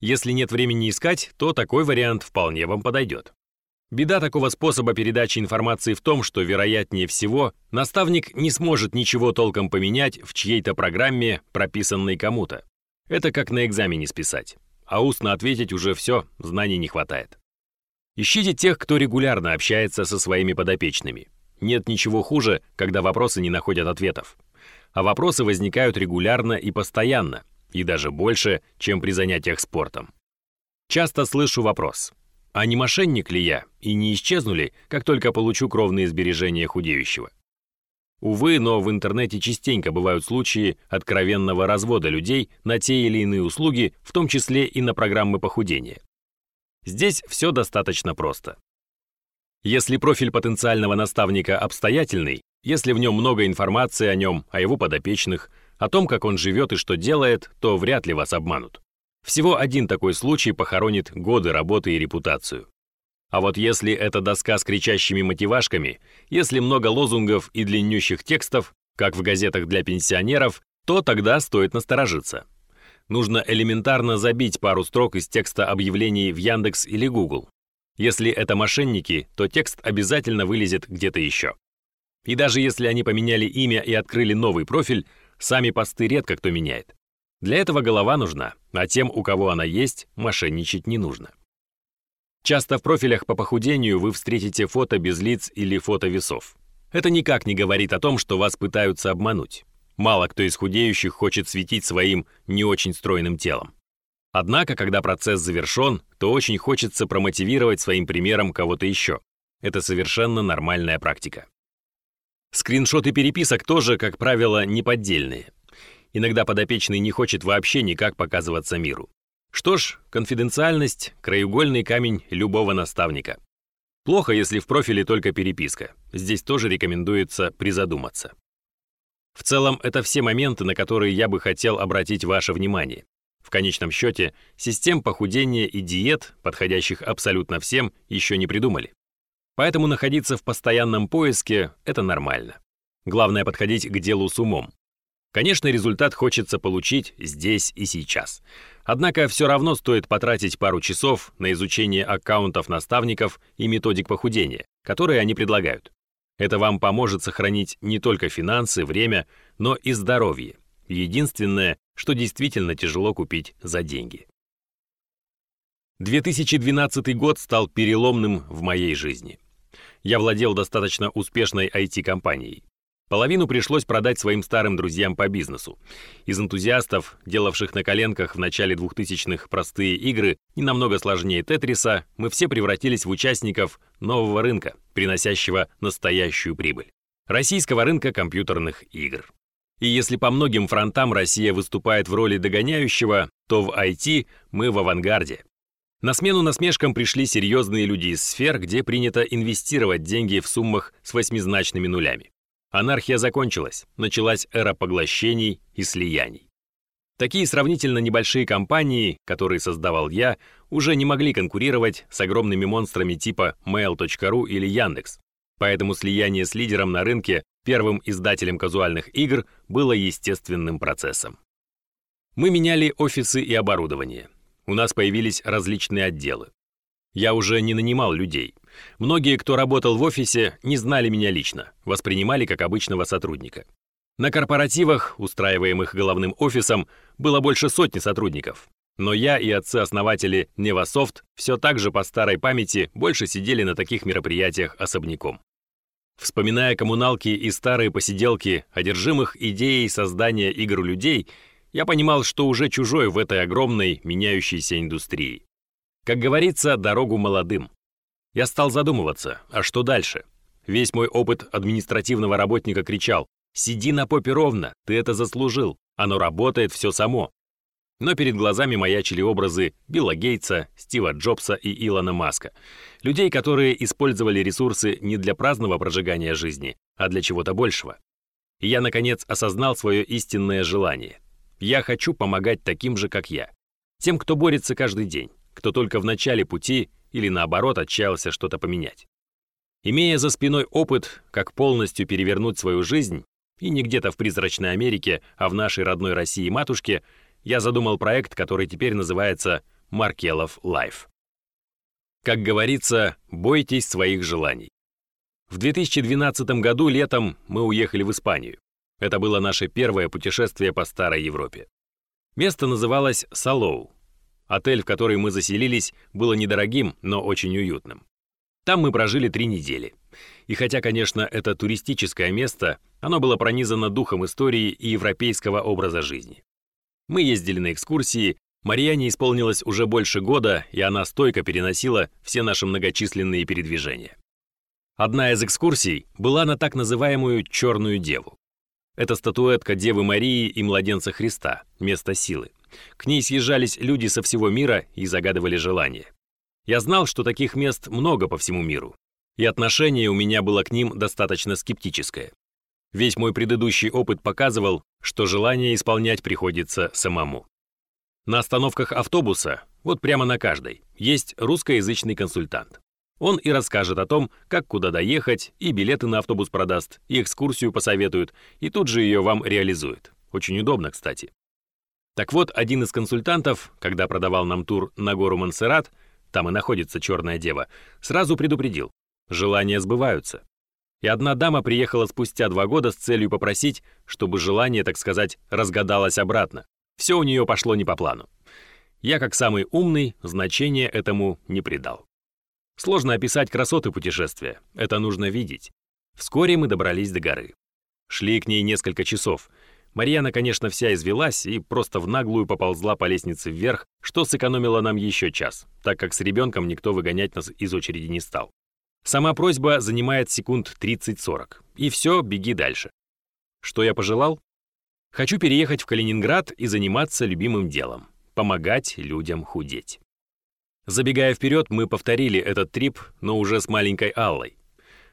Speaker 1: Если нет времени искать, то такой вариант вполне вам подойдет. Беда такого способа передачи информации в том, что, вероятнее всего, наставник не сможет ничего толком поменять в чьей-то программе, прописанной кому-то. Это как на экзамене списать а устно ответить уже все, знаний не хватает. Ищите тех, кто регулярно общается со своими подопечными. Нет ничего хуже, когда вопросы не находят ответов. А вопросы возникают регулярно и постоянно, и даже больше, чем при занятиях спортом. Часто слышу вопрос, а не мошенник ли я и не исчезну ли, как только получу кровные сбережения худеющего? Увы, но в интернете частенько бывают случаи откровенного развода людей на те или иные услуги, в том числе и на программы похудения. Здесь все достаточно просто. Если профиль потенциального наставника обстоятельный, если в нем много информации о нем, о его подопечных, о том, как он живет и что делает, то вряд ли вас обманут. Всего один такой случай похоронит годы работы и репутацию. А вот если это доска с кричащими мотивашками, если много лозунгов и длиннющих текстов, как в газетах для пенсионеров, то тогда стоит насторожиться. Нужно элементарно забить пару строк из текста объявлений в Яндекс или Google. Если это мошенники, то текст обязательно вылезет где-то еще. И даже если они поменяли имя и открыли новый профиль, сами посты редко кто меняет. Для этого голова нужна, а тем, у кого она есть, мошенничать не нужно. Часто в профилях по похудению вы встретите фото без лиц или фото весов. Это никак не говорит о том, что вас пытаются обмануть. Мало кто из худеющих хочет светить своим не очень стройным телом. Однако, когда процесс завершен, то очень хочется промотивировать своим примером кого-то еще. Это совершенно нормальная практика. Скриншоты переписок тоже, как правило, не поддельные. Иногда подопечный не хочет вообще никак показываться миру. Что ж, конфиденциальность – краеугольный камень любого наставника. Плохо, если в профиле только переписка. Здесь тоже рекомендуется призадуматься. В целом, это все моменты, на которые я бы хотел обратить ваше внимание. В конечном счете, систем похудения и диет, подходящих абсолютно всем, еще не придумали. Поэтому находиться в постоянном поиске – это нормально. Главное подходить к делу с умом. Конечно, результат хочется получить здесь и сейчас. Однако все равно стоит потратить пару часов на изучение аккаунтов наставников и методик похудения, которые они предлагают. Это вам поможет сохранить не только финансы, время, но и здоровье. Единственное, что действительно тяжело купить за деньги. 2012 год стал переломным в моей жизни. Я владел достаточно успешной IT-компанией. Половину пришлось продать своим старым друзьям по бизнесу. Из энтузиастов, делавших на коленках в начале 2000-х простые игры, не намного сложнее Тетриса, мы все превратились в участников нового рынка, приносящего настоящую прибыль. Российского рынка компьютерных игр. И если по многим фронтам Россия выступает в роли догоняющего, то в IT мы в авангарде. На смену насмешкам пришли серьезные люди из сфер, где принято инвестировать деньги в суммах с восьмизначными нулями. Анархия закончилась, началась эра поглощений и слияний. Такие сравнительно небольшие компании, которые создавал я, уже не могли конкурировать с огромными монстрами типа Mail.ru или Яндекс. Поэтому слияние с лидером на рынке, первым издателем казуальных игр, было естественным процессом. Мы меняли офисы и оборудование. У нас появились различные отделы. Я уже не нанимал людей. Многие, кто работал в офисе, не знали меня лично, воспринимали как обычного сотрудника. На корпоративах, устраиваемых головным офисом, было больше сотни сотрудников. Но я и отцы-основатели Nevosoft все так же по старой памяти больше сидели на таких мероприятиях особняком. Вспоминая коммуналки и старые посиделки, одержимых идеей создания игр людей, я понимал, что уже чужой в этой огромной, меняющейся индустрии. Как говорится, дорогу молодым. Я стал задумываться, а что дальше? Весь мой опыт административного работника кричал «Сиди на попе ровно, ты это заслужил, оно работает все само». Но перед глазами маячили образы Билла Гейтса, Стива Джобса и Илона Маска. Людей, которые использовали ресурсы не для праздного прожигания жизни, а для чего-то большего. И я, наконец, осознал свое истинное желание. Я хочу помогать таким же, как я. Тем, кто борется каждый день, кто только в начале пути или наоборот отчаялся что-то поменять. Имея за спиной опыт, как полностью перевернуть свою жизнь, и не где-то в призрачной Америке, а в нашей родной России-матушке, я задумал проект, который теперь называется «Маркелов Life». Как говорится, бойтесь своих желаний. В 2012 году летом мы уехали в Испанию. Это было наше первое путешествие по старой Европе. Место называлось Салоу, Отель, в который мы заселились, было недорогим, но очень уютным. Там мы прожили три недели. И хотя, конечно, это туристическое место, оно было пронизано духом истории и европейского образа жизни. Мы ездили на экскурсии, Марьяне исполнилось уже больше года, и она стойко переносила все наши многочисленные передвижения. Одна из экскурсий была на так называемую «Черную деву». Это статуэтка Девы Марии и Младенца Христа, место силы. К ней съезжались люди со всего мира и загадывали желания. Я знал, что таких мест много по всему миру, и отношение у меня было к ним достаточно скептическое. Весь мой предыдущий опыт показывал, что желание исполнять приходится самому. На остановках автобуса, вот прямо на каждой, есть русскоязычный консультант. Он и расскажет о том, как куда доехать, и билеты на автобус продаст, и экскурсию посоветует, и тут же ее вам реализует. Очень удобно, кстати. Так вот, один из консультантов, когда продавал нам тур на гору Монсеррат, там и находится Черная Дева, сразу предупредил, желания сбываются. И одна дама приехала спустя два года с целью попросить, чтобы желание, так сказать, разгадалось обратно. Все у нее пошло не по плану. Я, как самый умный, значения этому не придал. Сложно описать красоты путешествия, это нужно видеть. Вскоре мы добрались до горы. Шли к ней несколько часов — Марьяна, конечно, вся извелась и просто в наглую поползла по лестнице вверх, что сэкономило нам еще час, так как с ребенком никто выгонять нас из очереди не стал. Сама просьба занимает секунд 30-40. И все, беги дальше. Что я пожелал? Хочу переехать в Калининград и заниматься любимым делом. помогать людям худеть. Забегая вперед, мы повторили этот трип, но уже с маленькой Аллой.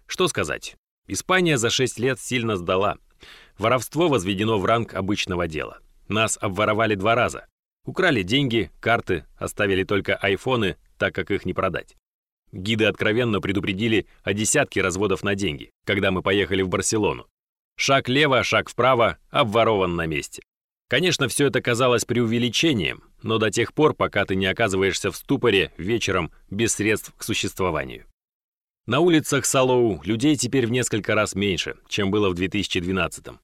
Speaker 1: Что сказать? Испания за 6 лет сильно сдала. Воровство возведено в ранг обычного дела. Нас обворовали два раза. Украли деньги, карты, оставили только айфоны, так как их не продать. Гиды откровенно предупредили о десятке разводов на деньги, когда мы поехали в Барселону. Шаг лево, шаг вправо, обворован на месте. Конечно, все это казалось преувеличением, но до тех пор, пока ты не оказываешься в ступоре вечером без средств к существованию. На улицах Салоу людей теперь в несколько раз меньше, чем было в 2012 -м.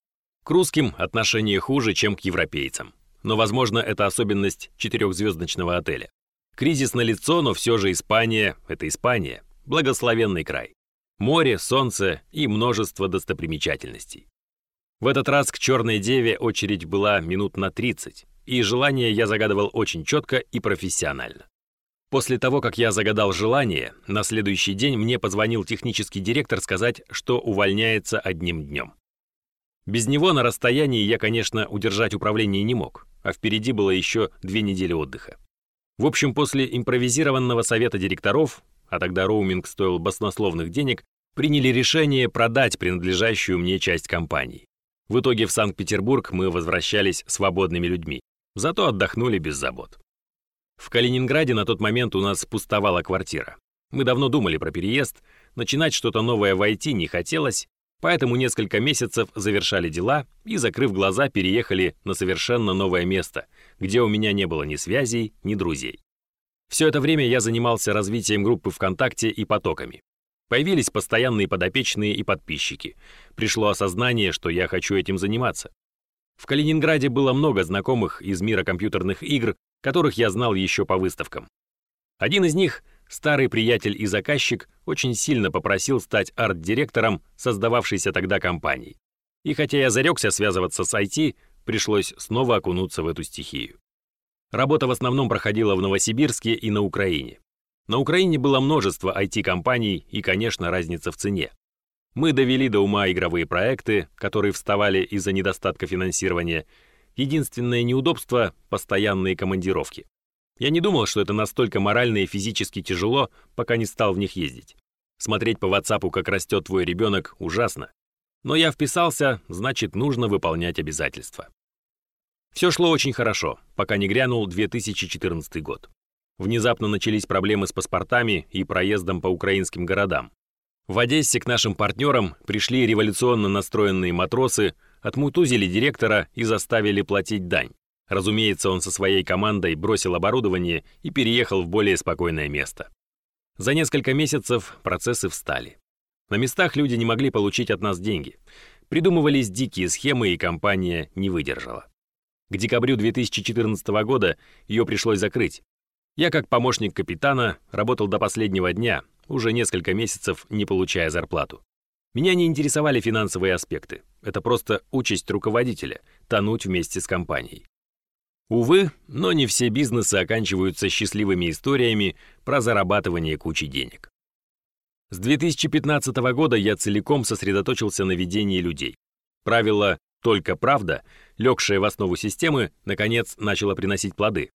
Speaker 1: К русским отношение хуже, чем к европейцам. Но, возможно, это особенность четырехзвездочного отеля. Кризис налицо, но все же Испания – это Испания. Благословенный край. Море, солнце и множество достопримечательностей. В этот раз к Черной Деве очередь была минут на 30, и желание я загадывал очень четко и профессионально. После того, как я загадал желание, на следующий день мне позвонил технический директор сказать, что увольняется одним днем. Без него на расстоянии я, конечно, удержать управление не мог, а впереди было еще две недели отдыха. В общем, после импровизированного совета директоров, а тогда роуминг стоил баснословных денег, приняли решение продать принадлежащую мне часть компании. В итоге в Санкт-Петербург мы возвращались свободными людьми, зато отдохнули без забот. В Калининграде на тот момент у нас пустовала квартира. Мы давно думали про переезд, начинать что-то новое войти не хотелось, поэтому несколько месяцев завершали дела и, закрыв глаза, переехали на совершенно новое место, где у меня не было ни связей, ни друзей. Все это время я занимался развитием группы ВКонтакте и потоками. Появились постоянные подопечные и подписчики. Пришло осознание, что я хочу этим заниматься. В Калининграде было много знакомых из мира компьютерных игр, которых я знал еще по выставкам. Один из них, старый приятель и заказчик, очень сильно попросил стать арт-директором создававшейся тогда компании. И хотя я зарекся связываться с IT, пришлось снова окунуться в эту стихию. Работа в основном проходила в Новосибирске и на Украине. На Украине было множество IT-компаний и, конечно, разница в цене. Мы довели до ума игровые проекты, которые вставали из-за недостатка финансирования. Единственное неудобство – постоянные командировки. Я не думал, что это настолько морально и физически тяжело, пока не стал в них ездить. Смотреть по WhatsApp, как растет твой ребенок, ужасно. Но я вписался, значит, нужно выполнять обязательства. Все шло очень хорошо, пока не грянул 2014 год. Внезапно начались проблемы с паспортами и проездом по украинским городам. В Одессе к нашим партнерам пришли революционно настроенные матросы, отмутузили директора и заставили платить дань. Разумеется, он со своей командой бросил оборудование и переехал в более спокойное место. За несколько месяцев процессы встали. На местах люди не могли получить от нас деньги. Придумывались дикие схемы, и компания не выдержала. К декабрю 2014 года ее пришлось закрыть. Я, как помощник капитана, работал до последнего дня, уже несколько месяцев не получая зарплату. Меня не интересовали финансовые аспекты. Это просто участь руководителя – тонуть вместе с компанией. Увы, но не все бизнесы оканчиваются счастливыми историями про зарабатывание кучи денег. С 2015 года я целиком сосредоточился на ведении людей. Правило «только правда», легшее в основу системы, наконец начало приносить плоды.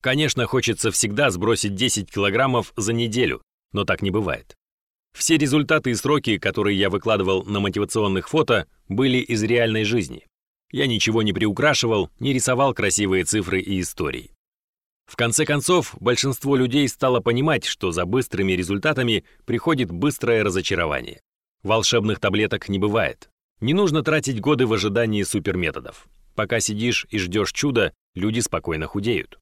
Speaker 1: Конечно, хочется всегда сбросить 10 килограммов за неделю, но так не бывает. Все результаты и сроки, которые я выкладывал на мотивационных фото, были из реальной жизни. Я ничего не приукрашивал, не рисовал красивые цифры и истории. В конце концов, большинство людей стало понимать, что за быстрыми результатами приходит быстрое разочарование. Волшебных таблеток не бывает. Не нужно тратить годы в ожидании суперметодов. Пока сидишь и ждешь чуда, люди спокойно худеют.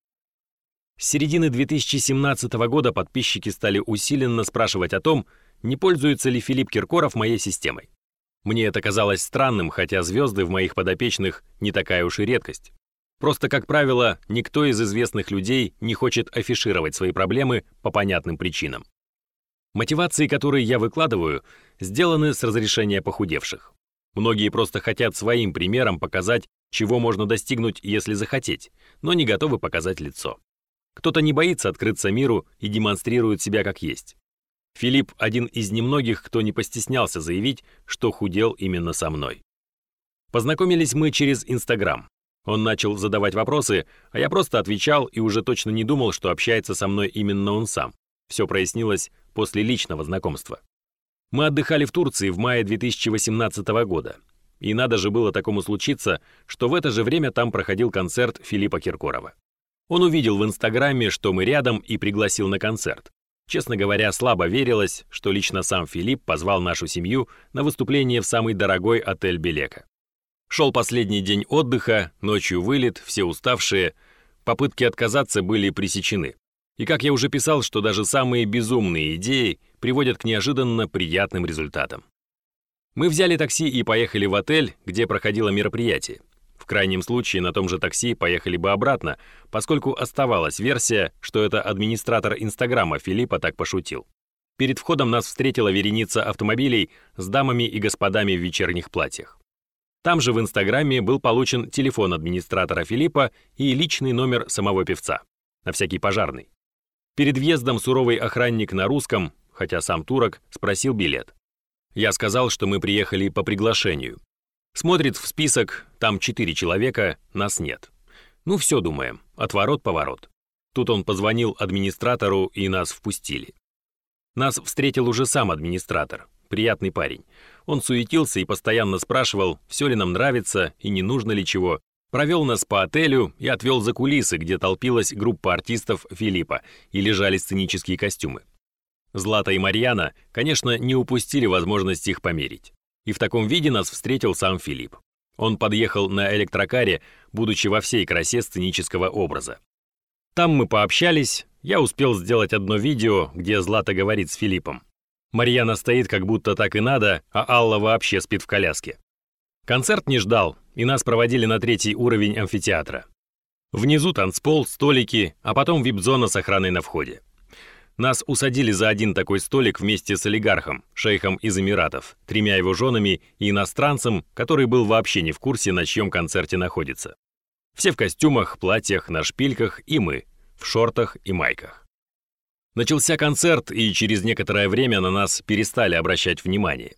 Speaker 1: С середины 2017 года подписчики стали усиленно спрашивать о том, не пользуется ли Филипп Киркоров моей системой. Мне это казалось странным, хотя звезды в моих подопечных не такая уж и редкость. Просто, как правило, никто из известных людей не хочет афишировать свои проблемы по понятным причинам. Мотивации, которые я выкладываю, сделаны с разрешения похудевших. Многие просто хотят своим примером показать, чего можно достигнуть, если захотеть, но не готовы показать лицо. Кто-то не боится открыться миру и демонстрирует себя как есть. Филипп один из немногих, кто не постеснялся заявить, что худел именно со мной. Познакомились мы через Инстаграм. Он начал задавать вопросы, а я просто отвечал и уже точно не думал, что общается со мной именно он сам. Все прояснилось после личного знакомства. Мы отдыхали в Турции в мае 2018 года. И надо же было такому случиться, что в это же время там проходил концерт Филиппа Киркорова. Он увидел в Инстаграме, что мы рядом, и пригласил на концерт. Честно говоря, слабо верилось, что лично сам Филипп позвал нашу семью на выступление в самый дорогой отель Белека. Шел последний день отдыха, ночью вылет, все уставшие. Попытки отказаться были пресечены. И как я уже писал, что даже самые безумные идеи приводят к неожиданно приятным результатам. Мы взяли такси и поехали в отель, где проходило мероприятие. Крайнем случае на том же такси поехали бы обратно, поскольку оставалась версия, что это администратор Инстаграма Филиппа так пошутил. Перед входом нас встретила вереница автомобилей с дамами и господами в вечерних платьях. Там же в Инстаграме был получен телефон администратора Филиппа и личный номер самого певца, на всякий пожарный. Перед въездом суровый охранник на русском, хотя сам турок, спросил билет. Я сказал, что мы приехали по приглашению. Смотрит в список, там четыре человека, нас нет. Ну все, думаем, отворот-поворот. Тут он позвонил администратору, и нас впустили. Нас встретил уже сам администратор, приятный парень. Он суетился и постоянно спрашивал, все ли нам нравится и не нужно ли чего. Провел нас по отелю и отвел за кулисы, где толпилась группа артистов Филиппа и лежали сценические костюмы. Злата и Марьяна, конечно, не упустили возможность их померить. И в таком виде нас встретил сам Филипп. Он подъехал на электрокаре, будучи во всей красе сценического образа. Там мы пообщались, я успел сделать одно видео, где Злата говорит с Филиппом. Марьяна стоит как будто так и надо, а Алла вообще спит в коляске. Концерт не ждал, и нас проводили на третий уровень амфитеатра. Внизу танцпол, столики, а потом вип-зона с охраной на входе. Нас усадили за один такой столик вместе с олигархом, шейхом из Эмиратов, тремя его женами и иностранцем, который был вообще не в курсе, на чьем концерте находится. Все в костюмах, платьях, на шпильках и мы, в шортах и майках. Начался концерт, и через некоторое время на нас перестали обращать внимание.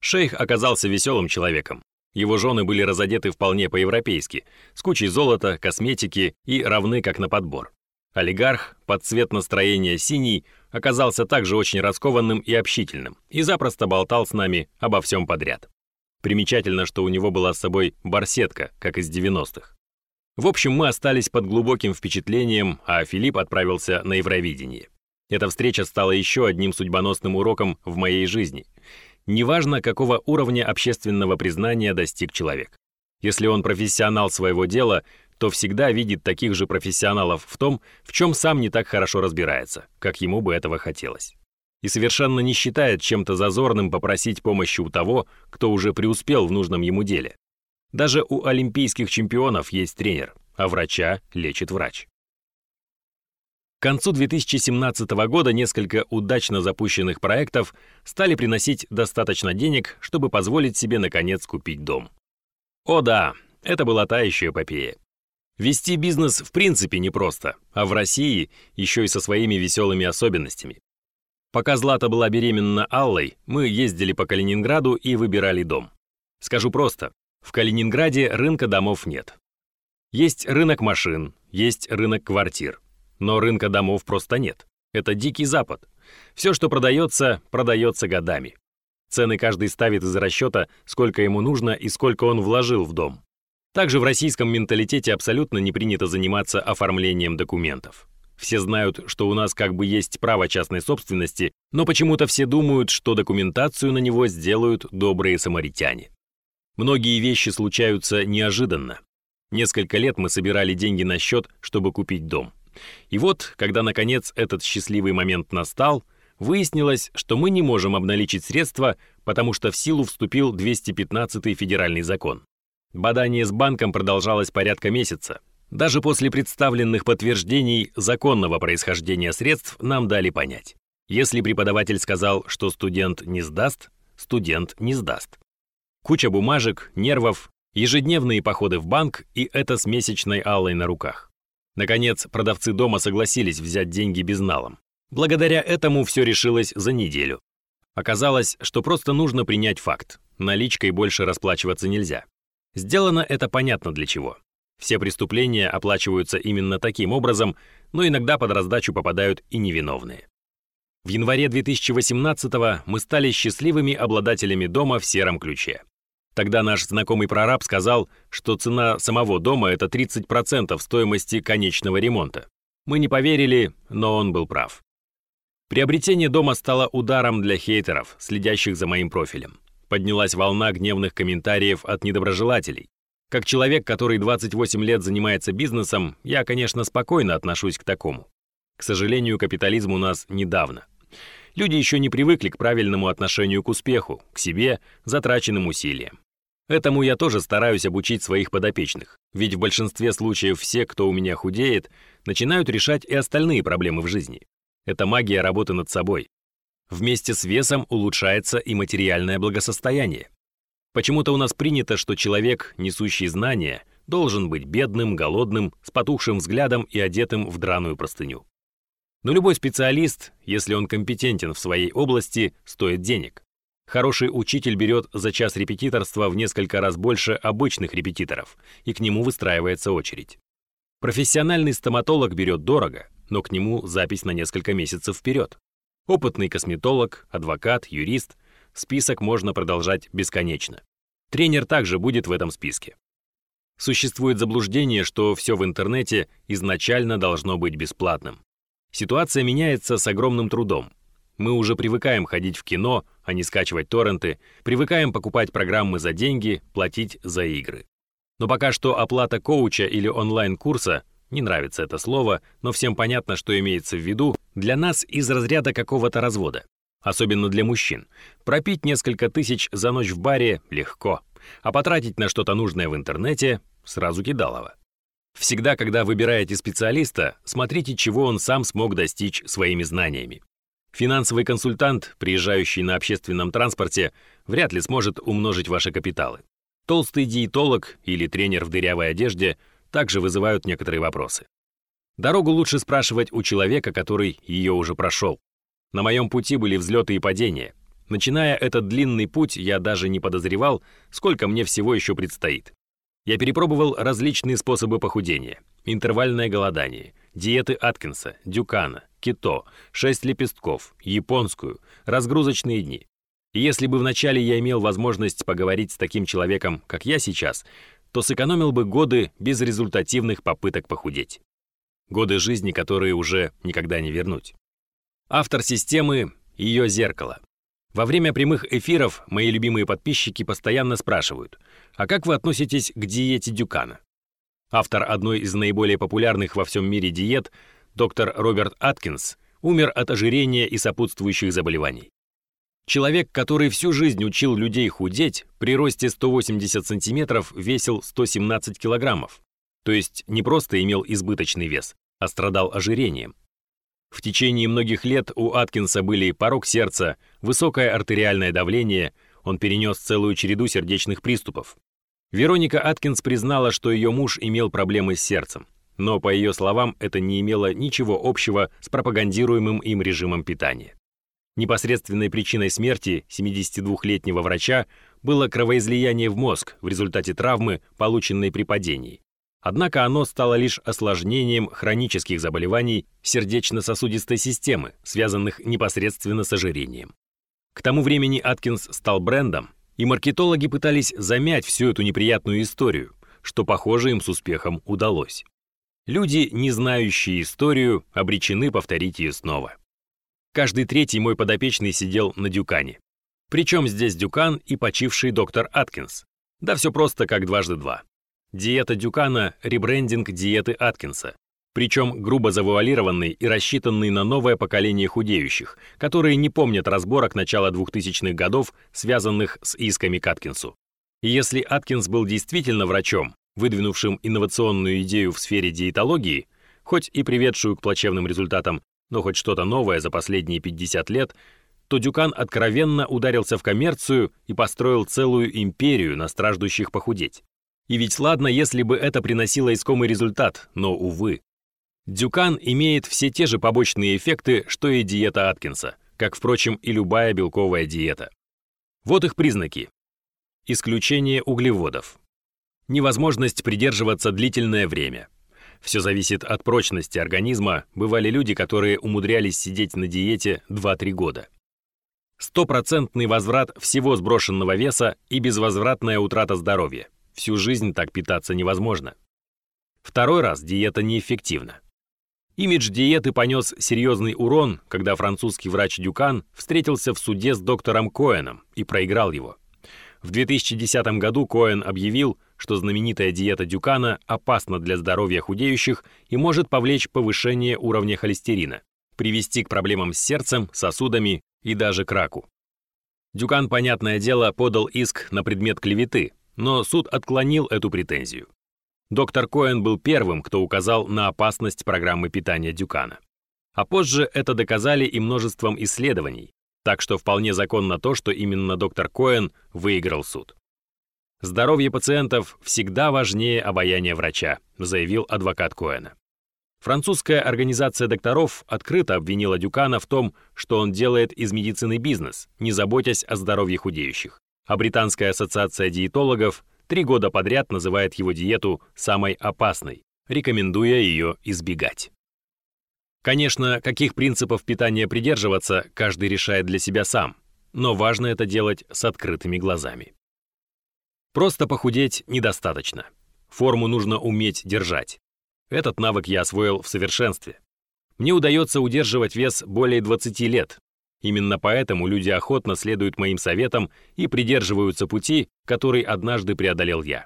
Speaker 1: Шейх оказался веселым человеком. Его жены были разодеты вполне по-европейски, с кучей золота, косметики и равны как на подбор. Олигарх, под цвет настроения синий, оказался также очень раскованным и общительным и запросто болтал с нами обо всем подряд. Примечательно, что у него была с собой барсетка, как из 90-х. В общем, мы остались под глубоким впечатлением, а Филипп отправился на Евровидение. Эта встреча стала еще одним судьбоносным уроком в моей жизни. Неважно, какого уровня общественного признания достиг человек. Если он профессионал своего дела, то всегда видит таких же профессионалов в том, в чем сам не так хорошо разбирается, как ему бы этого хотелось. И совершенно не считает чем-то зазорным попросить помощи у того, кто уже преуспел в нужном ему деле. Даже у олимпийских чемпионов есть тренер, а врача лечит врач. К концу 2017 года несколько удачно запущенных проектов стали приносить достаточно денег, чтобы позволить себе наконец купить дом. О да, это была та еще эпопея. Вести бизнес в принципе непросто, а в России еще и со своими веселыми особенностями. Пока Злата была беременна Аллой, мы ездили по Калининграду и выбирали дом. Скажу просто, в Калининграде рынка домов нет. Есть рынок машин, есть рынок квартир, но рынка домов просто нет. Это дикий запад. Все, что продается, продается годами. Цены каждый ставит из расчета, сколько ему нужно и сколько он вложил в дом. Также в российском менталитете абсолютно не принято заниматься оформлением документов. Все знают, что у нас как бы есть право частной собственности, но почему-то все думают, что документацию на него сделают добрые самаритяне. Многие вещи случаются неожиданно. Несколько лет мы собирали деньги на счет, чтобы купить дом. И вот, когда наконец этот счастливый момент настал, выяснилось, что мы не можем обналичить средства, потому что в силу вступил 215 федеральный закон. Бадание с банком продолжалось порядка месяца. Даже после представленных подтверждений законного происхождения средств нам дали понять. Если преподаватель сказал, что студент не сдаст, студент не сдаст. Куча бумажек, нервов, ежедневные походы в банк и это с месячной аллой на руках. Наконец, продавцы дома согласились взять деньги безналом. Благодаря этому все решилось за неделю. Оказалось, что просто нужно принять факт. Наличкой больше расплачиваться нельзя. Сделано это понятно для чего. Все преступления оплачиваются именно таким образом, но иногда под раздачу попадают и невиновные. В январе 2018 мы стали счастливыми обладателями дома в сером ключе. Тогда наш знакомый прораб сказал, что цена самого дома – это 30% стоимости конечного ремонта. Мы не поверили, но он был прав. Приобретение дома стало ударом для хейтеров, следящих за моим профилем. Поднялась волна гневных комментариев от недоброжелателей. Как человек, который 28 лет занимается бизнесом, я, конечно, спокойно отношусь к такому. К сожалению, капитализм у нас недавно. Люди еще не привыкли к правильному отношению к успеху, к себе, затраченным усилиям. Этому я тоже стараюсь обучить своих подопечных, ведь в большинстве случаев все, кто у меня худеет, начинают решать и остальные проблемы в жизни. Это магия работы над собой. Вместе с весом улучшается и материальное благосостояние. Почему-то у нас принято, что человек, несущий знания, должен быть бедным, голодным, с потухшим взглядом и одетым в драную простыню. Но любой специалист, если он компетентен в своей области, стоит денег. Хороший учитель берет за час репетиторства в несколько раз больше обычных репетиторов, и к нему выстраивается очередь. Профессиональный стоматолог берет дорого, но к нему запись на несколько месяцев вперед. Опытный косметолог, адвокат, юрист. Список можно продолжать бесконечно. Тренер также будет в этом списке. Существует заблуждение, что все в интернете изначально должно быть бесплатным. Ситуация меняется с огромным трудом. Мы уже привыкаем ходить в кино, а не скачивать торренты, привыкаем покупать программы за деньги, платить за игры. Но пока что оплата коуча или онлайн-курса не нравится это слово, но всем понятно, что имеется в виду, для нас из разряда какого-то развода. Особенно для мужчин. Пропить несколько тысяч за ночь в баре легко, а потратить на что-то нужное в интернете сразу кидалово. Всегда, когда выбираете специалиста, смотрите, чего он сам смог достичь своими знаниями. Финансовый консультант, приезжающий на общественном транспорте, вряд ли сможет умножить ваши капиталы. Толстый диетолог или тренер в дырявой одежде также вызывают некоторые вопросы. Дорогу лучше спрашивать у человека, который ее уже прошел. На моем пути были взлеты и падения. Начиная этот длинный путь, я даже не подозревал, сколько мне всего еще предстоит. Я перепробовал различные способы похудения. Интервальное голодание, диеты Аткинса, Дюкана, кито, шесть лепестков, японскую, разгрузочные дни. И если бы вначале я имел возможность поговорить с таким человеком, как я сейчас, то сэкономил бы годы безрезультативных попыток похудеть. Годы жизни, которые уже никогда не вернуть. Автор системы — ее зеркало. Во время прямых эфиров мои любимые подписчики постоянно спрашивают, а как вы относитесь к диете Дюкана? Автор одной из наиболее популярных во всем мире диет, доктор Роберт Аткинс, умер от ожирения и сопутствующих заболеваний. Человек, который всю жизнь учил людей худеть, при росте 180 сантиметров весил 117 килограммов. То есть не просто имел избыточный вес, а страдал ожирением. В течение многих лет у Аткинса были порог сердца, высокое артериальное давление, он перенес целую череду сердечных приступов. Вероника Аткинс признала, что ее муж имел проблемы с сердцем. Но, по ее словам, это не имело ничего общего с пропагандируемым им режимом питания. Непосредственной причиной смерти 72-летнего врача было кровоизлияние в мозг в результате травмы, полученной при падении. Однако оно стало лишь осложнением хронических заболеваний сердечно-сосудистой системы, связанных непосредственно с ожирением. К тому времени Аткинс стал брендом, и маркетологи пытались замять всю эту неприятную историю, что, похоже, им с успехом удалось. Люди, не знающие историю, обречены повторить ее снова. Каждый третий мой подопечный сидел на Дюкане. Причем здесь Дюкан и почивший доктор Аткинс. Да все просто как дважды два. Диета Дюкана – ребрендинг диеты Аткинса. Причем грубо завуалированный и рассчитанный на новое поколение худеющих, которые не помнят разборок начала 2000-х годов, связанных с исками к Аткинсу. И если Аткинс был действительно врачом, выдвинувшим инновационную идею в сфере диетологии, хоть и приведшую к плачевным результатам, но хоть что-то новое за последние 50 лет, то Дюкан откровенно ударился в коммерцию и построил целую империю на страждущих похудеть. И ведь ладно, если бы это приносило искомый результат, но, увы. Дюкан имеет все те же побочные эффекты, что и диета Аткинса, как, впрочем, и любая белковая диета. Вот их признаки. Исключение углеводов. Невозможность придерживаться длительное время. Все зависит от прочности организма. Бывали люди, которые умудрялись сидеть на диете 2-3 года. Стопроцентный возврат всего сброшенного веса и безвозвратная утрата здоровья. Всю жизнь так питаться невозможно. Второй раз диета неэффективна. Имидж диеты понес серьезный урон, когда французский врач Дюкан встретился в суде с доктором Коэном и проиграл его. В 2010 году Коэн объявил, что знаменитая диета Дюкана опасна для здоровья худеющих и может повлечь повышение уровня холестерина, привести к проблемам с сердцем, сосудами и даже к раку. Дюкан, понятное дело, подал иск на предмет клеветы, но суд отклонил эту претензию. Доктор Коэн был первым, кто указал на опасность программы питания Дюкана. А позже это доказали и множеством исследований, так что вполне законно то, что именно доктор Коэн выиграл суд. Здоровье пациентов всегда важнее обаяния врача, заявил адвокат Коэна. Французская организация докторов открыто обвинила Дюкана в том, что он делает из медицины бизнес, не заботясь о здоровье худеющих. А Британская ассоциация диетологов три года подряд называет его диету самой опасной, рекомендуя ее избегать. Конечно, каких принципов питания придерживаться, каждый решает для себя сам, но важно это делать с открытыми глазами. Просто похудеть недостаточно. Форму нужно уметь держать. Этот навык я освоил в совершенстве. Мне удается удерживать вес более 20 лет. Именно поэтому люди охотно следуют моим советам и придерживаются пути, который однажды преодолел я.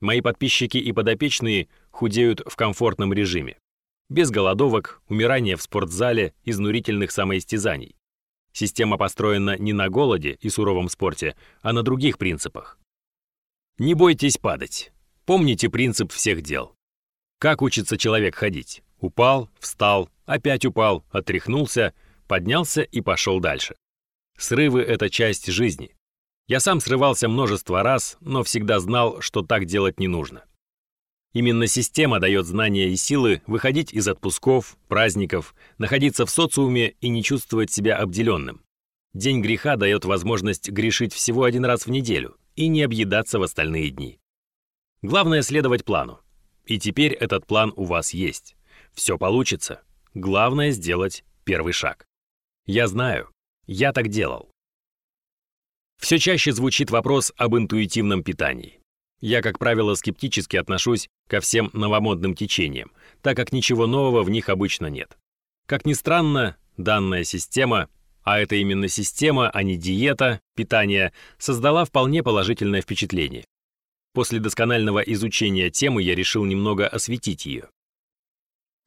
Speaker 1: Мои подписчики и подопечные худеют в комфортном режиме. Без голодовок, умирания в спортзале, изнурительных самоистязаний. Система построена не на голоде и суровом спорте, а на других принципах. Не бойтесь падать. Помните принцип всех дел. Как учится человек ходить? Упал, встал, опять упал, отряхнулся, поднялся и пошел дальше. Срывы — это часть жизни. Я сам срывался множество раз, но всегда знал, что так делать не нужно. Именно система дает знания и силы выходить из отпусков, праздников, находиться в социуме и не чувствовать себя обделенным. День греха дает возможность грешить всего один раз в неделю, и не объедаться в остальные дни. Главное следовать плану. И теперь этот план у вас есть. Все получится. Главное сделать первый шаг. Я знаю, я так делал. Все чаще звучит вопрос об интуитивном питании. Я, как правило, скептически отношусь ко всем новомодным течениям, так как ничего нового в них обычно нет. Как ни странно, данная система а это именно система, а не диета, питание, создала вполне положительное впечатление. После досконального изучения темы я решил немного осветить ее.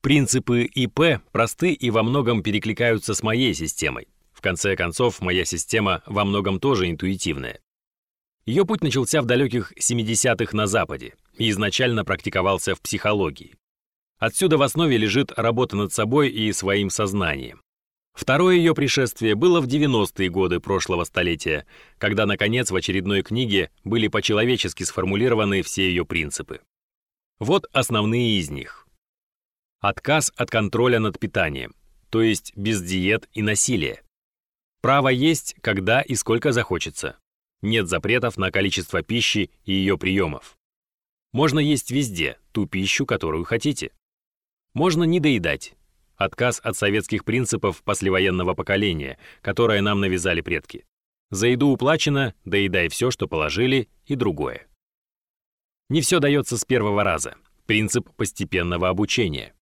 Speaker 1: Принципы ИП просты и во многом перекликаются с моей системой. В конце концов, моя система во многом тоже интуитивная. Ее путь начался в далеких 70-х на Западе и изначально практиковался в психологии. Отсюда в основе лежит работа над собой и своим сознанием. Второе ее пришествие было в 90-е годы прошлого столетия, когда, наконец, в очередной книге были по-человечески сформулированы все ее принципы. Вот основные из них. Отказ от контроля над питанием, то есть без диет и насилия. Право есть, когда и сколько захочется. Нет запретов на количество пищи и ее приемов. Можно есть везде ту пищу, которую хотите. Можно не доедать, Отказ от советских принципов послевоенного поколения, которое нам навязали предки. За еду уплачено, доедай все, что положили, и другое. Не все дается с первого раза. Принцип постепенного обучения.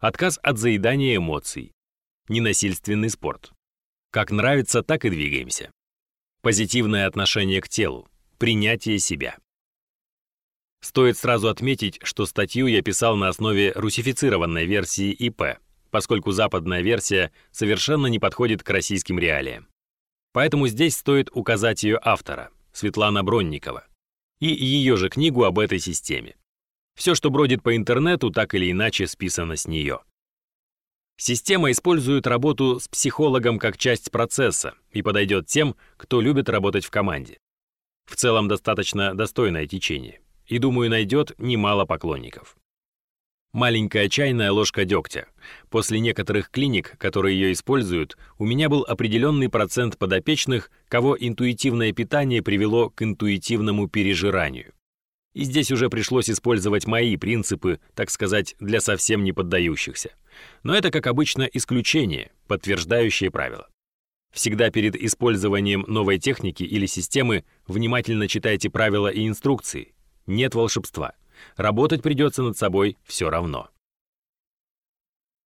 Speaker 1: Отказ от заедания эмоций. Ненасильственный спорт. Как нравится, так и двигаемся. Позитивное отношение к телу. Принятие себя. Стоит сразу отметить, что статью я писал на основе русифицированной версии ИП, поскольку западная версия совершенно не подходит к российским реалиям. Поэтому здесь стоит указать ее автора, Светлана Бронникова, и ее же книгу об этой системе. Все, что бродит по интернету, так или иначе списано с нее. Система использует работу с психологом как часть процесса и подойдет тем, кто любит работать в команде. В целом достаточно достойное течение и, думаю, найдет немало поклонников. Маленькая чайная ложка дегтя. После некоторых клиник, которые ее используют, у меня был определенный процент подопечных, кого интуитивное питание привело к интуитивному пережиранию. И здесь уже пришлось использовать мои принципы, так сказать, для совсем не поддающихся. Но это, как обычно, исключение, подтверждающее правило. Всегда перед использованием новой техники или системы внимательно читайте правила и инструкции. Нет волшебства. Работать придется над собой все равно.